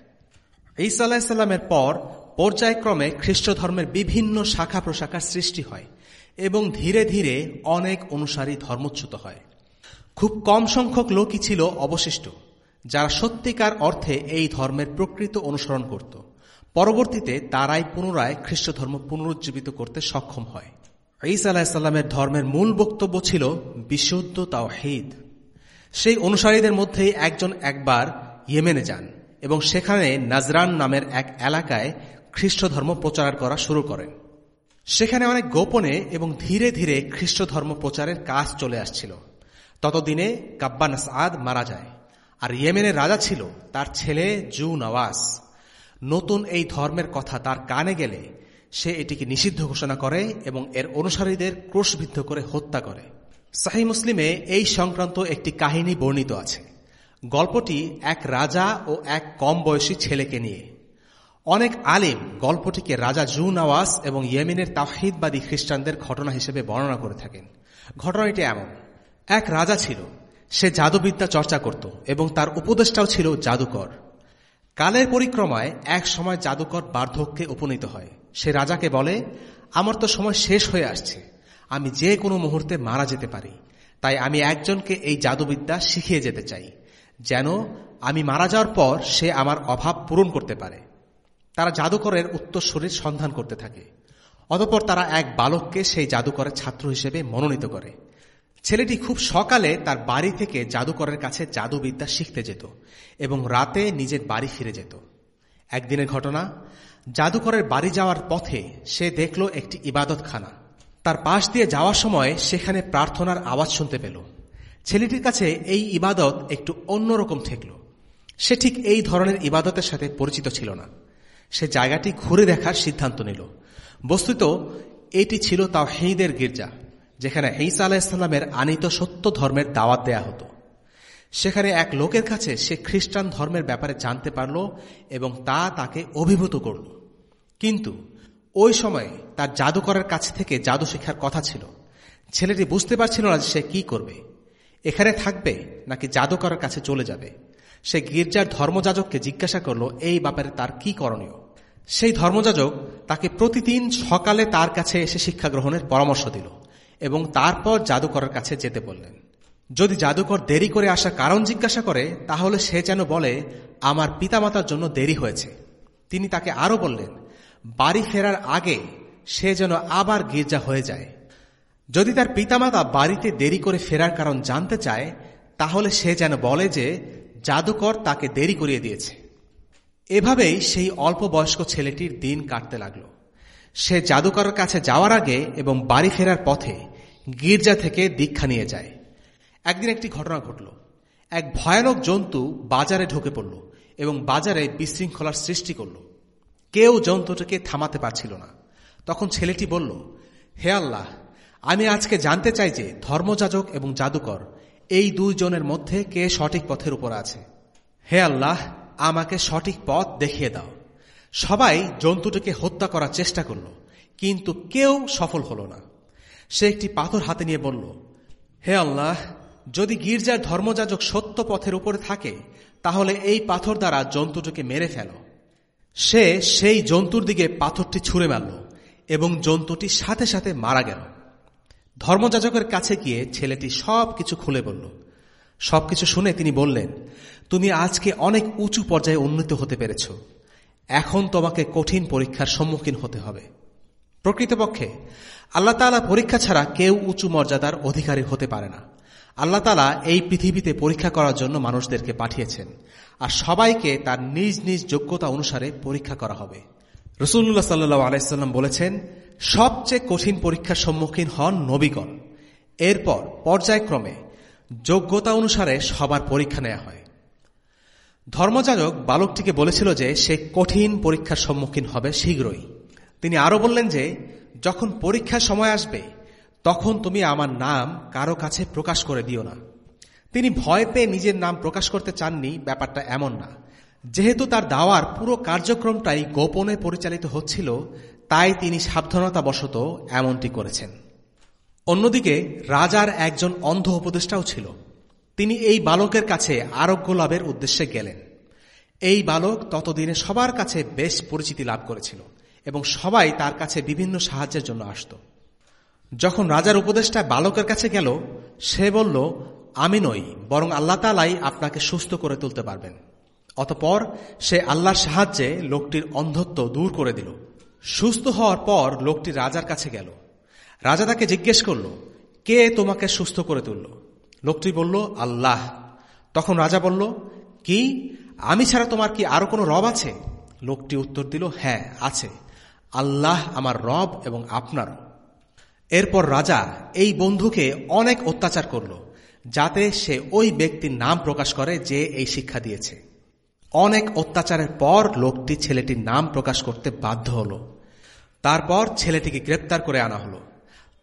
ঈসা আলাহিসাল্লামের পর পর্যায়ক্রমে খ্রিস্ট ধর্মের বিভিন্ন শাখা প্রশাখার সৃষ্টি হয় এবং ধীরে ধীরে অনেক অনুসারী ধর্মচ্যুত হয়। খুব কম সংখ্যক লোকই ছিল অবশিষ্ট। যারা সত্যিকার অর্থে এই ধর্মের প্রকৃত অনুসরণ করত। পরবর্তীতে তারাই পুনরায় খ্রিস্ট ধর্ম পুনরুজ্জীবিত করতে সক্ষম হয়। ঈসা আলাহিসাল্লামের ধর্মের মূল বক্তব্য ছিল বিশুদ্ধ তাওহিদ। সেই অনুসারীদের মধ্যেই একজন একবার ইয়েমেনে যান এবং সেখানে নাজরান নামের এক এলাকায় খ্রিস্ট ধর্ম প্রচার করা শুরু করেন। সেখানে অনেক গোপনে এবং ধীরে ধীরে খ্রিস্ট ধর্ম প্রচারের কাজ চলে আসছিল। ততদিনে কাব্বানাস আদ মারা যায়। আর ইয়েমেনের রাজা ছিল তার ছেলে জু নওয়াজ নতুন এই ধর্মের কথা তার কানে গেলে সে এটিকে নিষিদ্ধ ঘোষণা করে এবং এর অনুসারীদের ক্রোশবিদ্ধ করে হত্যা করে। সাহি মুসলিমে এই সংক্রান্ত একটি কাহিনী বর্ণিত আছে। গল্পটি এক রাজা ও এক কম বয়সী ছেলেকে নিয়ে। অনেক আলিম গল্পটিকে রাজা জু নওয়াজ এবং ইয়েমিনের তাহিদবাদী খ্রিস্টানদের ঘটনা হিসেবে বর্ণনা করে থাকেন। ঘটনাটি এমন। এক রাজা ছিল সে জাদুবিদ্যা চর্চা করত এবং তার উপদেষ্টাও ছিল জাদুকর। কালের পরিক্রমায় এক সময় জাদুকর বার্ধক্যে উপনীত হয়। সে রাজাকে বলে, আমার তো সময় শেষ হয়ে আসছে। আমি যে কোনো মুহূর্তে মারা যেতে পারি। তাই আমি একজনকে এই জাদুবিদ্যা শিখিয়ে যেতে চাই। যেন আমি মারা যাওয়ার পর সে আমার অভাব পূরণ করতে পারে। তারা জাদুকরের উত্তরস্বরীর সন্ধান করতে থাকে। অতপর তারা এক বালককে সেই জাদুকরের ছাত্র হিসেবে মনোনীত করে। ছেলেটি খুব সকালে তার বাড়ি থেকে জাদুকরের কাছে জাদুবিদ্যা শিখতে যেত এবং রাতে নিজের বাড়ি ফিরে যেত। একদিনের ঘটনা, জাদুকরের বাড়ি যাওয়ার পথে সে দেখল একটি ইবাদতখানা। তার পাশ দিয়ে যাওয়ার সময় সেখানে প্রার্থনার আওয়াজ শুনতে পেল। ছেলেটির কাছে এই ইবাদত একটু অন্যরকম ঠেকল। সে ঠিক এই ধরনের ইবাদতের সাথে পরিচিত ছিল না। সে জায়গাটি ঘুরে দেখার সিদ্ধান্ত নিল। বস্তুত, এটি ছিল তাও হেঁদের গির্জা। যেখানে ঈসা আলাহিসাল্লামের আনিত সত্য ধর্মের দাওয়াত দেয়া হতো। সেখানে এক লোকের কাছে সে খ্রিস্টান ধর্মের ব্যাপারে জানতে পারল এবং তা তাকে অভিভূত করল। কিন্তু ওই সময়ে তার জাদুকরের কাছ থেকে জাদু শেখার কথা ছিল। ছেলেটি বুঝতে পারছিল না যে সে কি করবে। এখানে থাকবে নাকি জাদুকরের কাছে চলে যাবে? সে গির্জার ধর্মযাজককে জিজ্ঞাসা করল, এই ব্যাপারে তার কি করণীয়? সেই ধর্মযাজক তাকে প্রতিদিন সকালে তার কাছে এসে শিক্ষা গ্রহণের পরামর্শ দিল। এবং তারপর জাদুকরের কাছে যেতে বললেন। যদি জাদুকর দেরি করে আসার কারণ জিজ্ঞাসা করে, তাহলে সে যেন বলে, আমার পিতামাতার জন্য দেরি হয়েছে। তিনি তাকে আরও বললেন, বাড়ি ফেরার আগে সে যেন আবার গির্জা হয়ে যায়। যদি তার পিতামাতা বাড়িতে দেরি করে ফেরার কারণ জানতে চায়, তাহলে সে যেন বলে যে, জাদুকর তাকে দেরি করিয়ে দিয়েছে। এভাবেই সেই অল্প বয়স্ক ছেলেটির দিন কাটতে লাগল। সে জাদুকরের কাছে যাওয়ার আগে এবং বাড়ি ফেরার পথে গির্জা থেকে দীক্ষা নিয়ে যায়। একদিন একটি ঘটনা ঘটল। এক ভয়ানক জন্তু বাজারে ঢুকে পড়ল এবং বাজারে বিশৃঙ্খলার সৃষ্টি করল। কেউ জন্তুটিকে থামাতে পারছিল না। তখন ছেলেটি বলল, হে আল্লাহ, আমি আজকে জানতে চাই যে ধর্মযাজক এবং জাদুকর এই দুইজনের মধ্যে কে সঠিক পথের উপর আছে। হে আল্লাহ, আমাকে সঠিক পথ দেখিয়ে দাও। সবাই জন্তুটিকে হত্যা করার চেষ্টা করল, কিন্তু কেউ সফল হল না। সে একটি পাথর হাতে নিয়ে বলল, হে আল্লাহ, যদি গির্জার ধর্মযাজক সত্য পথের উপরে থাকে, তাহলে এই পাথর দ্বারা জন্তুটিকে মেরে ফেল। সে সেই জন্তুর দিকে পাথরটি ছুঁড়ে মারল এবং জন্তুটি সাথে সাথে মারা গেল। ধর্মযাজকের কাছে গিয়ে ছেলেটি সব কিছু খুলে বলল। সবকিছু শুনে তিনি বললেন, তুমি আজকে অনেক উঁচু পর্যায়ে উন্নীত হতে পেরেছ। এখন তোমাকে কঠিন পরীক্ষার সম্মুখীন হতে হবে। প্রকৃতপক্ষে, আল্লাহ তালা পরীক্ষা ছাড়া কেউ উঁচু মর্যাদার অধিকারী হতে পারে না। আল্লাহ তালা এই পৃথিবীতে পরীক্ষা করার জন্য মানুষদেরকে পাঠিয়েছেন আর সবাইকে তার নিজ নিজ যোগ্যতা অনুসারে পরীক্ষা করা হবে। রসুল্লাহ সাল্লু আলাইসাল্লাম বলেছেন, সবচেয়ে কঠিন পরীক্ষার সম্মুখীন হন নবীগণ। এরপর পর্যায়ক্রমে যোগ্যতা অনুসারে সবার পরীক্ষা নেওয়া হয়। ধর্মযাজক বালকটিকে বলেছিল যে সে কঠিন পরীক্ষার সম্মুখীন হবে শীঘ্রই। তিনি আরও বললেন যে, যখন পরীক্ষার সময় আসবে, তখন তুমি আমার নাম কারও কাছে প্রকাশ করে দিও না। তিনি ভয় পেয়ে নিজের নাম প্রকাশ করতে চাননি, ব্যাপারটা এমন না। যেহেতু তার দাওয়ার পুরো কার্যক্রমটাই গোপনে পরিচালিত হচ্ছিল, তাই তিনি সাবধানতাবশত এমনটি করেছেন। অন্যদিকে রাজার একজন অন্ধ উপদেষ্টাও ছিল। তিনি এই বালকের কাছে আরোগ্য লাভের উদ্দেশ্যে গেলেন। এই বালক ততদিনে সবার কাছে বেশ পরিচিতি লাভ করেছিল এবং সবাই তার কাছে বিভিন্ন সাহায্যের জন্য আসত। যখন রাজার উপদেষ্টা বালকের কাছে গেল, সে বলল, আমি নই, বরং আল্লাহ তালাই আপনাকে সুস্থ করে তুলতে পারবেন। অতপর সে আল্লাহর সাহায্যে লোকটির অন্ধত্ব দূর করে দিল। সুস্থ হওয়ার পর লোকটি রাজার কাছে গেল। রাজা তাকে জিজ্ঞেস করল, কে তোমাকে সুস্থ করে তুলল? লোকটি বলল, আল্লাহ। তখন রাজা বলল, কি? আমি ছাড়া তোমার কি আরও কোনো রব আছে? লোকটি উত্তর দিল হ্যাঁ আছে। আল্লাহ আমার রব এবং আপনারও। এরপর রাজা এই বন্ধুকে অনেক অত্যাচার করল, যাতে সে ওই ব্যক্তির নাম প্রকাশ করে যে এই শিক্ষা দিয়েছে। অনেক অত্যাচারের পর লোকটি ছেলেটির নাম প্রকাশ করতে বাধ্য হল। তারপর ছেলেটিকে গ্রেপ্তার করে আনা হলো।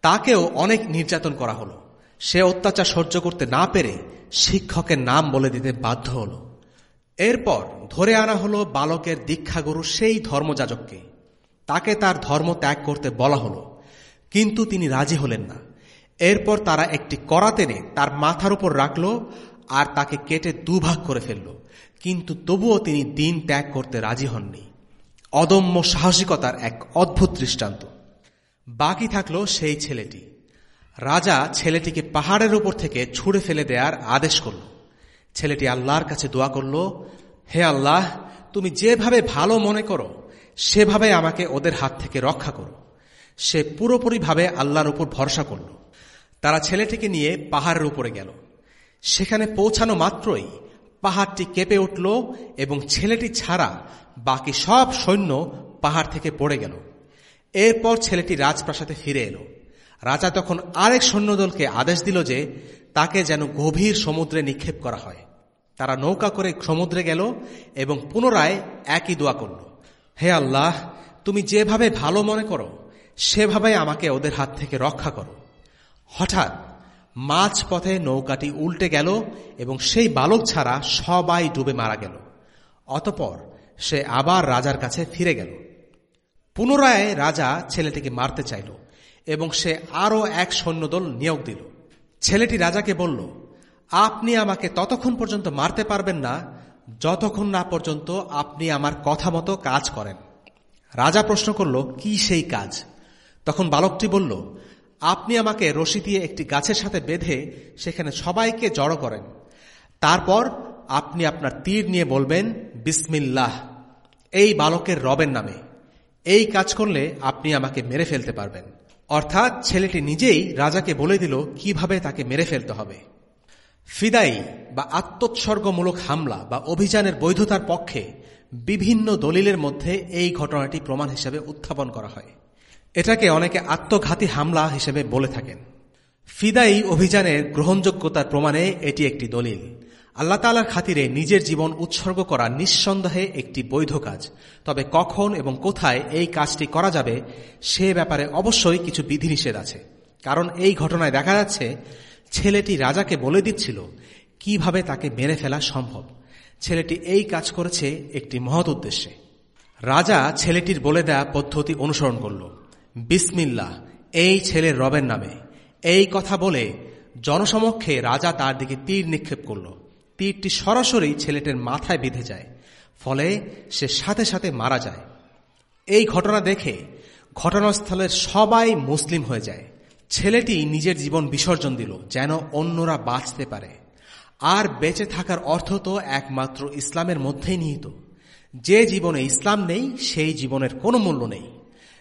তাকেও অনেক নির্যাতন করা হলো। সে অত্যাচার সহ্য করতে না পেরে শিক্ষকের নাম বলে দিতে বাধ্য হল। এরপর ধরে আনা হলো বালকের দীক্ষাগুরু সেই ধর্মযাজককে। তাকে তার ধর্ম ত্যাগ করতে বলা হলো। কিন্তু তিনি রাজি হলেন না। এরপর তারা একটি করা টেনে তার মাথার উপর রাখল আর তাকে কেটে দুভাগ করে ফেলল। কিন্তু তবুও তিনি দিন ত্যাগ করতে রাজি হননি। অদম্য সাহসিকতার এক অদ্ভুত দৃষ্টান্ত। বাকি থাকল সেই ছেলেটি। রাজা ছেলেটিকে পাহাড়ের উপর থেকে ছুড়ে ফেলে দেওয়ার আদেশ করল। ছেলেটি আল্লাহর কাছে দোয়া করল, হে আল্লাহ, তুমি যেভাবে ভালো মনে করো, সেভাবে আমাকে ওদের হাত থেকে রক্ষা করো। সে পুরোপুরিভাবে আল্লাহর উপর ভরসা করল। তারা ছেলেটিকে নিয়ে পাহাড়ের উপরে গেল। সেখানে পৌঁছানো মাত্রই পাহাড়টি কেঁপে উঠল এবং ছেলেটি ছাড়া বাকি সব সৈন্য পাহাড় থেকে পড়ে গেল। এরপর ছেলেটি রাজপ্রাসাদে ফিরে এলো। রাজা তখন আরেক সৈন্যদলকে আদেশ দিল যে তাকে যেন গভীর সমুদ্রে নিক্ষেপ করা হয়। তারা নৌকা করে সমুদ্রে গেল এবং পুনরায় একই দোয়া করল, হে আল্লাহ, তুমি যেভাবে ভালো মনে করো, সেভাবে আমাকে ওদের হাত থেকে রক্ষা করো। হঠাৎ মাঝ পথে নৌকাটি উল্টে গেল এবং সেই বালক ছাড়া সবাই ডুবে মারা গেল। অতপর সে আবার রাজার কাছে ফিরে গেল। পুনরায় রাজা ছেলেটিকে মারতে চাইল। এবং সে আরও এক সৈন্যদল নিয়োগ দিল। ছেলেটি রাজাকে বলল, আপনি আমাকে ততক্ষণ পর্যন্ত মারতে পারবেন না, যতক্ষণ না পর্যন্ত আপনি আমার কথা মতো কাজ করেন। রাজা প্রশ্ন করল, কি সেই কাজ? তখন বালকটি বলল, আপনি আমাকে রশি দিয়ে একটি গাছের সাথে বেঁধে সেখানে সবাইকে জড়ো করেন। তারপর আপনি আপনার তীর নিয়ে বলবেন, বিসমিল্লাহ, এই বালকের রবের নামে। এই কাজ করলে আপনি আমাকে মেরে ফেলতে পারবেন। অর্থাৎ ছেলেটি নিজেই রাজাকে বলে দিল কীভাবে তাকে মেরে ফেলতে হবে। ফিদাই বা আত্মোৎসর্গমূলক হামলা বা অভিযানের বৈধতার পক্ষে বিভিন্ন দলিলের মধ্যে এই ঘটনাটি প্রমাণ হিসেবে উত্থাপন করা হয়। এটাকে অনেকে আত্মঘাতী হামলা হিসেবে বলে থাকেন। ফিদাই অভিযানের গ্রহণযোগ্যতার প্রমাণে এটি একটি দলিল। আল্লাহ তালার খাতিরে নিজের জীবন উৎসর্গ করা নিঃসন্দেহে একটি বৈধ কাজ। তবে কখন এবং কোথায় এই কাজটি করা যাবে, সে ব্যাপারে অবশ্যই কিছু বিধিনিষেধ আছে। কারণ এই ঘটনায় দেখা যাচ্ছে, ছেলেটি রাজাকে বলে দিচ্ছিল, কীভাবে তাকে মেরে ফেলা সম্ভব? ছেলেটি এই কাজ করেছে একটি মহৎ উদ্দেশ্যে। রাজা ছেলেটির বলে দেয়া পদ্ধতি অনুসরণ করল। বিসমিল্লাহ, এই ছেলের রবের নামে। এই কথা বলে জনসমক্ষে রাজা তার দিকে তীর নিক্ষেপ করল। তীরটি সরাসরি ছেলেটির মাথায় বিঁধে যায়, ফলে সে সাথে সাথে মারা যায়। এই ঘটনা দেখে ঘটনাস্থলের সবাই মুসলিম হয়ে যায়। ছেলেটি নিজের জীবন বিসর্জন দিল, যেন অন্যরা বাঁচতে পারে। আর বেঁচে থাকার অর্থ তো একমাত্র ইসলামের মধ্যেই নিহিত। যে জীবনে ইসলাম নেই, সেই জীবনের কোনো মূল্য নেই।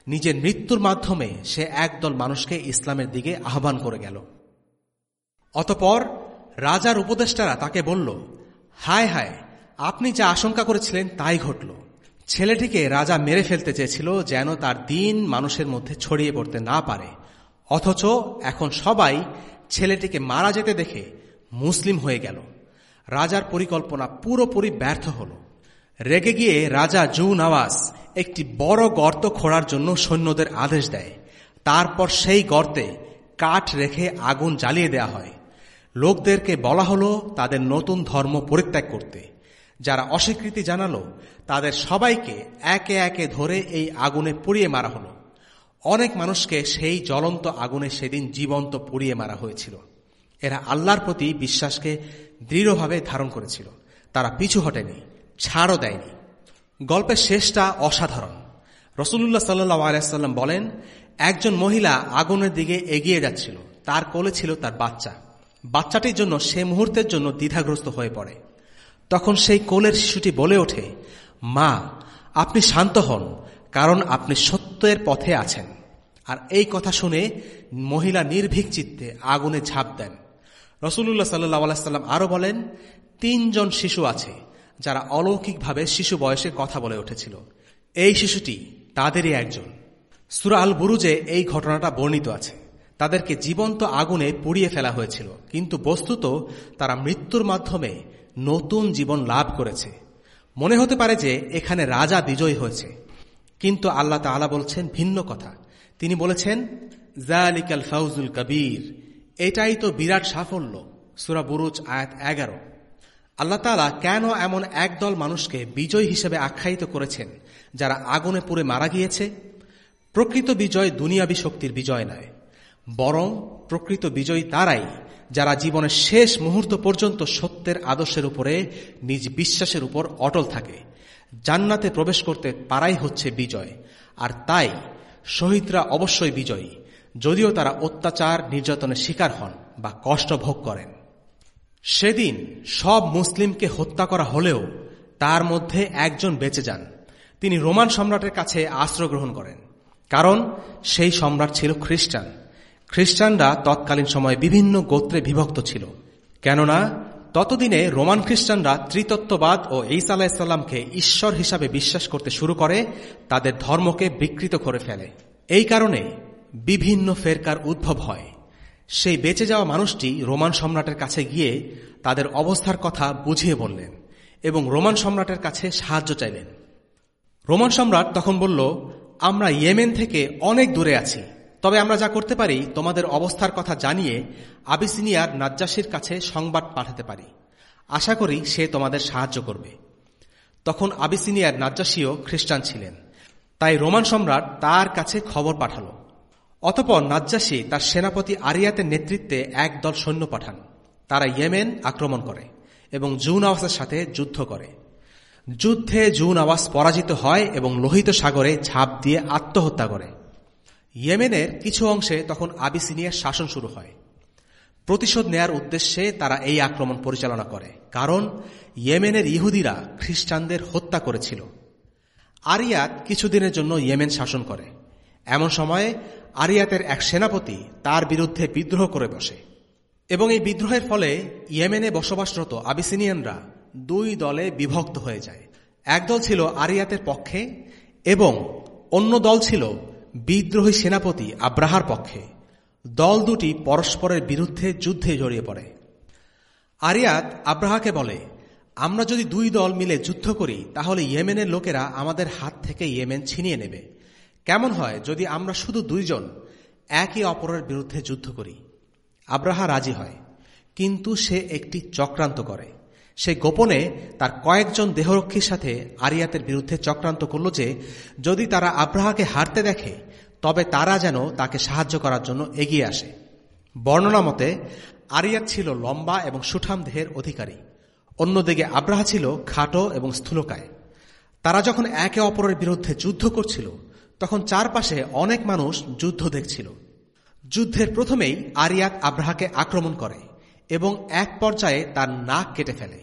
নিজের মৃত্যুর মাধ্যমে সে একদল মানুষকে ইসলামের দিকে আহ্বান করে গেল। অতপর রাজার উপদেষ্টারা তাকে বলল, হায় হায়, আপনি যা আশঙ্কা করেছিলেন তাই ঘটল। ছেলেটিকে রাজা মেরে ফেলতে চেয়েছিল যেন তার দিন মানুষের মধ্যে ছড়িয়ে পড়তে না পারে। অথচ এখন সবাই ছেলেটিকে মারা যেতে দেখে মুসলিম হয়ে গেল। রাজার পরিকল্পনা পুরোপুরি ব্যর্থ হল। রেগে গিয়ে রাজা জু নওয়াজ একটি বড় গর্ত খোঁড়ার জন্য সৈন্যদের আদেশ দেয়। তারপর সেই গর্তে কাঠ রেখে আগুন জ্বালিয়ে দেয়া হয়। লোকদেরকে বলা হলো তাদের নতুন ধর্ম পরিত্যাগ করতে। যারা অস্বীকৃতি জানালো, তাদের সবাইকে একে একে ধরে এই আগুনে পুড়িয়ে মারা হলো। অনেক মানুষকে সেই জ্বলন্ত আগুনে সেদিন জীবন্ত পুড়িয়ে মারা হয়েছিল। এরা আল্লাহর প্রতি বিশ্বাসকে দৃঢ়ভাবে ধারণ করেছিল। তারা পিছু হটেনি, ছাড়ও দেয়নি। গল্পের শেষটা অসাধারণ। রসুল্লাহ সাল্লাহ আলাইসাল্লাম বলেন, একজন মহিলা আগুনের দিকে এগিয়ে যাচ্ছিল, তার কোলে ছিল তার বাচ্চা। বাচ্চাটির জন্য সে মুহূর্তের জন্য দ্বিধাগ্রস্ত হয়ে পড়ে। তখন সেই কোলের শিশুটি বলে ওঠে, মা, আপনি শান্ত হন, কারণ আপনি সত্যের পথে আছেন। আর এই কথা শুনে মহিলা নির্ভীক চিত্তে আগুনে ঝাঁপ দেন। রসুল্লাহ সাল্লাম আরও বলেন, তিনজন শিশু আছে, যারা অলৌকিকভাবে শিশু বয়সে কথা বলে উঠেছিল। এই শিশুটি তাদেরই একজন। সুরা আল বুরুজে এই ঘটনাটা বর্ণিত আছে। তাদেরকে জীবন্ত আগুনে পুড়িয়ে ফেলা হয়েছিল। কিন্তু বস্তুত তারা মৃত্যুর মাধ্যমে নতুন জীবন লাভ করেছে। মনে হতে পারে যে এখানে রাজা বিজয়ী হয়েছে। কিন্তু আল্লাহ তালা বলছেন ভিন্ন কথা। তিনি বলেছেন জালিকাল ফাউজুল কবির এটাই তো বিরাট সাফল্য। সুরা বুরুজ আয়াত এগারো। আল্লাহ তালা কেন এমন একদল মানুষকে বিজয় হিসেবে আখ্যায়িত করেছেন, যারা আগুনে পুড়ে মারা গিয়েছে? প্রকৃত বিজয় দুনিয়াবী শক্তির বিজয় নয়। বরং প্রকৃত বিজয়ী তারাই, যারা জীবনের শেষ মুহূর্ত পর্যন্ত সত্যের আদর্শের উপরে, নিজ বিশ্বাসের উপর অটল থাকে। জান্নাতে প্রবেশ করতে পারাই হচ্ছে বিজয়। আর তাই শহীদরা অবশ্যই বিজয়ী, যদিও তারা অত্যাচার, নির্যাতনের শিকার হন বা কষ্ট ভোগ করেন। সেদিন সব মুসলিমকে হত্যা করা হলেও তার মধ্যে একজন বেঁচে যান। তিনি রোমান সম্রাটের কাছে আশ্রয় গ্রহণ করেন। কারণ সেই সম্রাট ছিল খ্রিস্টান। খ্রিস্টানরা তৎকালীন সময়ে বিভিন্ন গোত্রে বিভক্ত ছিল। কেননা, ততদিনে রোমান খ্রিস্টানরা ত্রিতত্ত্ববাদ ও ঈসা আলাহিসাল্লামকে ঈশ্বর হিসাবে বিশ্বাস করতে শুরু করে, তাদের ধর্মকে বিকৃত করে ফেলে। এই কারণে বিভিন্ন ফেরকার উদ্ভব হয়। সেই বেঁচে যাওয়া মানুষটি রোমান সম্রাটের কাছে গিয়ে তাদের অবস্থার কথা বুঝিয়ে বললেন এবং রোমান সম্রাটের কাছে সাহায্য চাইলেন। রোমান সম্রাট তখন বলল, আমরা ইয়েমেন থেকে অনেক দূরে আছি। তবে আমরা যা করতে পারি, তোমাদের অবস্থার কথা জানিয়ে আবিসিনিয়ার নাজ্জাসির কাছে সংবাদ পাঠাতে পারি। আশা করি সে তোমাদের সাহায্য করবে। তখন আবিসিনিয়ার নাজ্জাসীও খ্রিস্টান ছিলেন। তাই রোমান সম্রাট তার কাছে খবর পাঠাল। অতপর নাজ্জাসী তার সেনাপতি আরিয়াতের নেতৃত্বে এক দল সৈন্য পাঠান। তারা ইয়েমেন আক্রমণ করে এবং জুন আওয়াসের সাথে যুদ্ধ করে। যুদ্ধে জুন আওয়াজ পরাজিত হয় এবং লোহিত সাগরে ঝাঁপ দিয়ে আত্মহত্যা করে। ইয়েমেনের কিছু অংশে তখন আবিসিনিয়ার শাসন শুরু হয়। প্রতিশোধ নেয়ার উদ্দেশ্যে তারা এই আক্রমণ পরিচালনা করে, কারণ ইয়েমেনের ইহুদিরা খ্রিস্টানদের হত্যা করেছিল। আরিয়াত কিছুদিনের জন্য ইয়েমেন শাসন করে। এমন সময়ে আরিয়াতের এক সেনাপতি তার বিরুদ্ধে বিদ্রোহ করে বসে। এবং এই বিদ্রোহের ফলে ইয়েমেনে বসবাসরত আবিসিনিয়ানরা দুই দলে বিভক্ত হয়ে যায়। একদল ছিল আরিয়াতের পক্ষে এবং অন্য দল ছিল বিদ্রোহী সেনাপতি আব্রাহার পক্ষে। দল দুটি পরস্পরের বিরুদ্ধে যুদ্ধে জড়িয়ে পড়ে। আরিয়াত আব্রাহাকে বলে, আমরা যদি দুই দল মিলে যুদ্ধ করি, তাহলে ইয়েমেনের লোকেরা আমাদের হাত থেকে ইয়েমেন ছিনিয়ে নেবে। কেমন হয় যদি আমরা শুধু দুইজন একে অপরের বিরুদ্ধে যুদ্ধ করি? আব্রাহা রাজি হয়, কিন্তু সে একটি চক্রান্ত করে। সে গোপনে তার কয়েকজন দেহরক্ষীর সাথে আরিয়াতের বিরুদ্ধে চক্রান্ত করল যে, যদি তারা আব্রাহাকে হারতে দেখে, তবে তারা যেন তাকে সাহায্য করার জন্য এগিয়ে আসে। বর্ণনা মতে, আরিয়াত ছিল লম্বা এবং সুঠাম দেহের অধিকারী। অন্যদিকে আব্রাহা ছিল খাটো এবং স্থূলকায়। তারা যখন একে অপরের বিরুদ্ধে যুদ্ধ করছিল, তখন চারপাশে অনেক মানুষ যুদ্ধ দেখছিল। যুদ্ধের প্রথমেই আরিয়াত আব্রাহাকে আক্রমণ করে। এবং এক পর্যায়ে তার নাক কেটে ফেলে।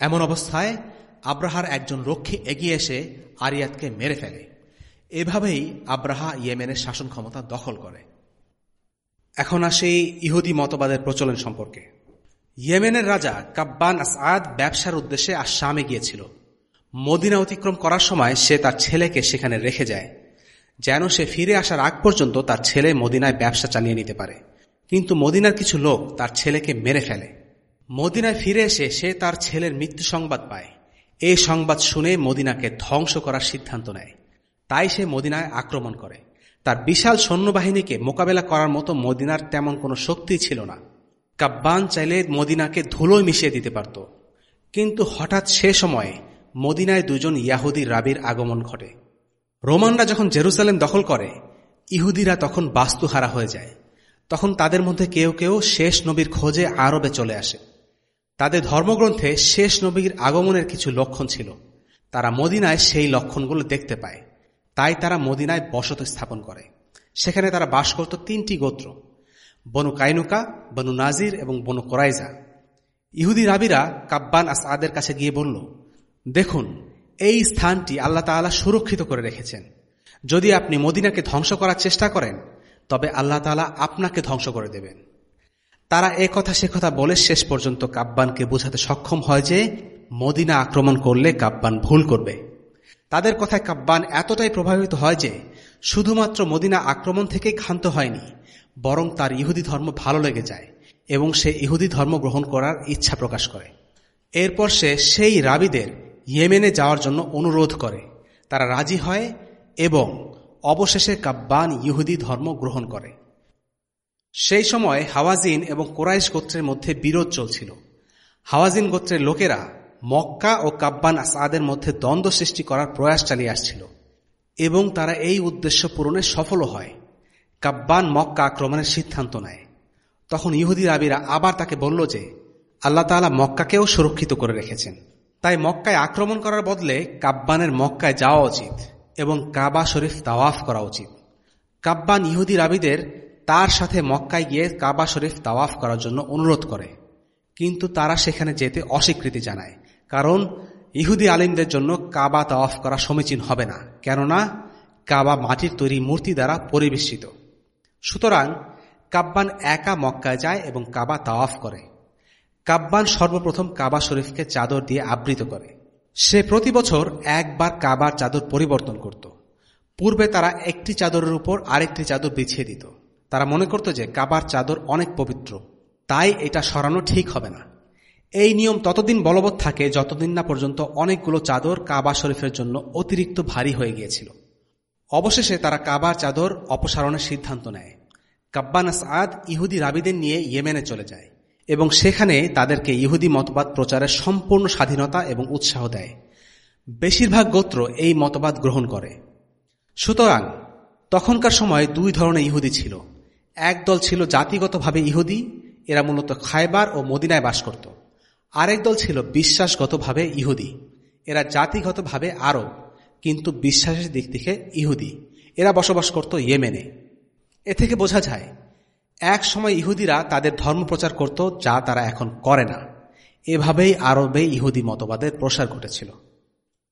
এমন অবস্থায় আব্রাহার একজন রক্ষী এগিয়ে এসে আরিয়াতকে মেরে ফেলে। এভাবেই আব্রাহা ইয়েমেনের শাসন ক্ষমতা দখল করে। এখন আসে ইহুদি মতবাদের প্রচলন সম্পর্কে। ইয়েমেনের রাজা কাব্বান আসাদ ব্যবসার উদ্দেশ্যে আসামে গিয়েছিল। মদিনা অতিক্রম করার সময় সে তার ছেলেকে সেখানে রেখে যায়, যেন সে ফিরে আসার আগ পর্যন্ত তার ছেলে মদিনায় ব্যবসা চালিয়ে নিতে পারে। কিন্তু মদিনার কিছু লোক তার ছেলেকে মেরে ফেলে। মদিনায় ফিরে এসে সে তার ছেলের মৃত্যু সংবাদ পায়। এই সংবাদ শুনে মদিনাকে ধ্বংস করার সিদ্ধান্ত নেয়। তাই সে মদিনায় আক্রমণ করে। তার বিশাল সৈন্যবাহিনীকে মোকাবেলা করার মতো মদিনার তেমন কোনো শক্তি ছিল না। কাব্বান চাইলে মদিনাকে ধুলোয় মিশিয়ে দিতে পারত। কিন্তু হঠাৎ সে সময়ে মদিনায় দুজন ইয়াহুদি রাবির আগমন ঘটে। রোমানরা যখন জেরুসালেম দখল করে, ইহুদিরা তখন বাস্তুহারা হয়ে যায়। তখন তাদের মধ্যে কেউ কেউ শেষ নবীর খোঁজে আরবে চলে আসে। তাদের ধর্মগ্রন্থে শেষ নবীর আগমনের কিছু লক্ষণ ছিল। তারা মদিনায় সেই লক্ষণগুলো দেখতে পায়। তাই তারা মদিনায় বসত স্থাপন করে। সেখানে তারা বাস করত তিনটি গোত্র, বনু কাইনুকা, বনু নাজির এবং বনু কোরাইজা। ইহুদি রাবিরা কাব্বান আসাদের কাছে গিয়ে বলল, দেখুন, এই স্থানটি আল্লাহ তালা সুরক্ষিত করে রেখেছেন। যদি আপনি মদিনাকে ধ্বংস করার চেষ্টা করেন তবে আল্লাহ তালা আপনাকে ধ্বংস করে দেবেন। তারা এ কথা, সে কথা বলে শেষ পর্যন্ত কাব্বানকে বোঝাতে সক্ষম হয় যে মদিনা আক্রমণ করলে কাব্বান ভুল করবে। তাদের কথায় কাব্বান এতটাই প্রভাবিত হয় যে শুধুমাত্র মদিনা আক্রমণ থেকেই ক্ষান্ত হয়নি, বরং তার ইহুদি ধর্ম ভালো লেগে যায় এবং সে ইহুদি ধর্ম গ্রহণ করার ইচ্ছা প্রকাশ করে। এরপর সে সেই রাবিদের ইয়েমেনে যাওয়ার জন্য অনুরোধ করে। তারা রাজি হয় এবং অবশেষে কাব্বান ইহুদি ধর্ম গ্রহণ করে। সেই সময় হাওয়াজিন এবং কোরাইশ গোত্রের মধ্যে বিরোধ চলছিল। হাওয়াজিন গোত্রের লোকেরা মক্কা ও কাব্বান আসাদের মধ্যে দ্বন্দ্ব সৃষ্টি করার প্রয়াস চালিয়ে আসছিল এবং তারা এই উদ্দেশ্য পূরণে সফলও হয়। কাব্বান মক্কা আক্রমণের সিদ্ধান্ত নেয়। তখন ইহুদি রাবিরা আবার তাকে বলল যে, আল্লাহ তাআলা মক্কাকেও সুরক্ষিত করে রেখেছেন। তাই মক্কায় আক্রমণ করার বদলে কাব্বানের মক্কায় যাওয়া উচিত। এবং কাবা শরীফ তাওয়াফ করা উচিত। কাব্বান ইহুদি রাবিদের তার সাথে মক্কায় গিয়ে কাবা শরীফ তাওয়াফ করার জন্য অনুরোধ করে। কিন্তু তারা সেখানে যেতে অস্বীকৃতি জানায়। কারণ ইহুদি আলিমদের জন্য কাবা তাওয়াফ করা সমীচীন হবে না। কেননা, কাবা মাটির তৈরি মূর্তি দ্বারা পরিবেষ্টিত। সুতরাং কাব্বান একা মক্কায় যায় এবং কাবা তাওয়াফ করে। কাব্বান সর্বপ্রথম কাবা শরীফকে চাদর দিয়ে আবৃত করে। সে প্রতি বছর একবার কাবার চাদর পরিবর্তন করত। পূর্বে তারা একটি চাদরের উপর আরেকটি চাদর বিছিয়ে দিত। তারা মনে করত যে কাবার চাদর অনেক পবিত্র। তাই এটা সরানো ঠিক হবে না। এই নিয়ম ততদিন বলবৎ থাকে যতদিন না পর্যন্ত অনেকগুলো চাদর কাবা শরীফের জন্য অতিরিক্ত ভারী হয়ে গিয়েছিল। অবশেষে তারা কাবার চাদর অপসারণের সিদ্ধান্ত নেয়। কাব্বান আদ ইহুদি রাবিদের নিয়ে ইয়েমেনে চলে যায়। এবং সেখানে তাদেরকে ইহুদি মতবাদ প্রচারের সম্পূর্ণ স্বাধীনতা এবং উৎসাহ দেয়। বেশিরভাগ গোত্র এই মতবাদ গ্রহণ করে। সুতরাং, তখনকার সময় দুই ধরনের ইহুদি ছিল। এক দল ছিল জাতিগতভাবে ইহুদি, এরা মূলত খায়বার ও মদিনায় বাস করত। আরেক দল ছিল বিশ্বাসগতভাবে ইহুদি। এরা জাতিগতভাবে আরব, কিন্তু বিশ্বাসের দিক থেকে ইহুদি। এরা বসবাস করত ইয়েমেনে। এ থেকে বোঝা যায় এক সময় ইহুদিরা তাদের ধর্ম প্রচার করত, যা তারা এখন করে না। এভাবেই আরবে ইহুদি মতবাদের প্রসার ঘটেছিল।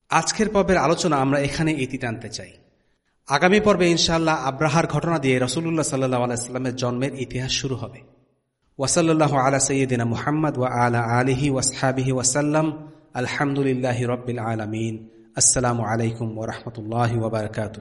আজকের পর্বের আলোচনা আমরা এখানে ইতি টানতে চাই। আগামী পর্বে ইনশাআল্লাহ আব্রাহার ঘটনা দিয়ে রসুল্লাহ সাল্লাহ আলাইস্লামের জন্মের ইতিহাস শুরু হবে। ওয়াসাল্লাহ আলা সৈয়দিনা মুহাম্মদ ওয়া আলা আলিহি ওয়াসহাবিহি ওয়াসাল্লাম আলহামদুলিল্লাহ রব্বিল আলমিন। আসসালামু আলাইকুম ওরহমতুল্লাহ ওবরকাত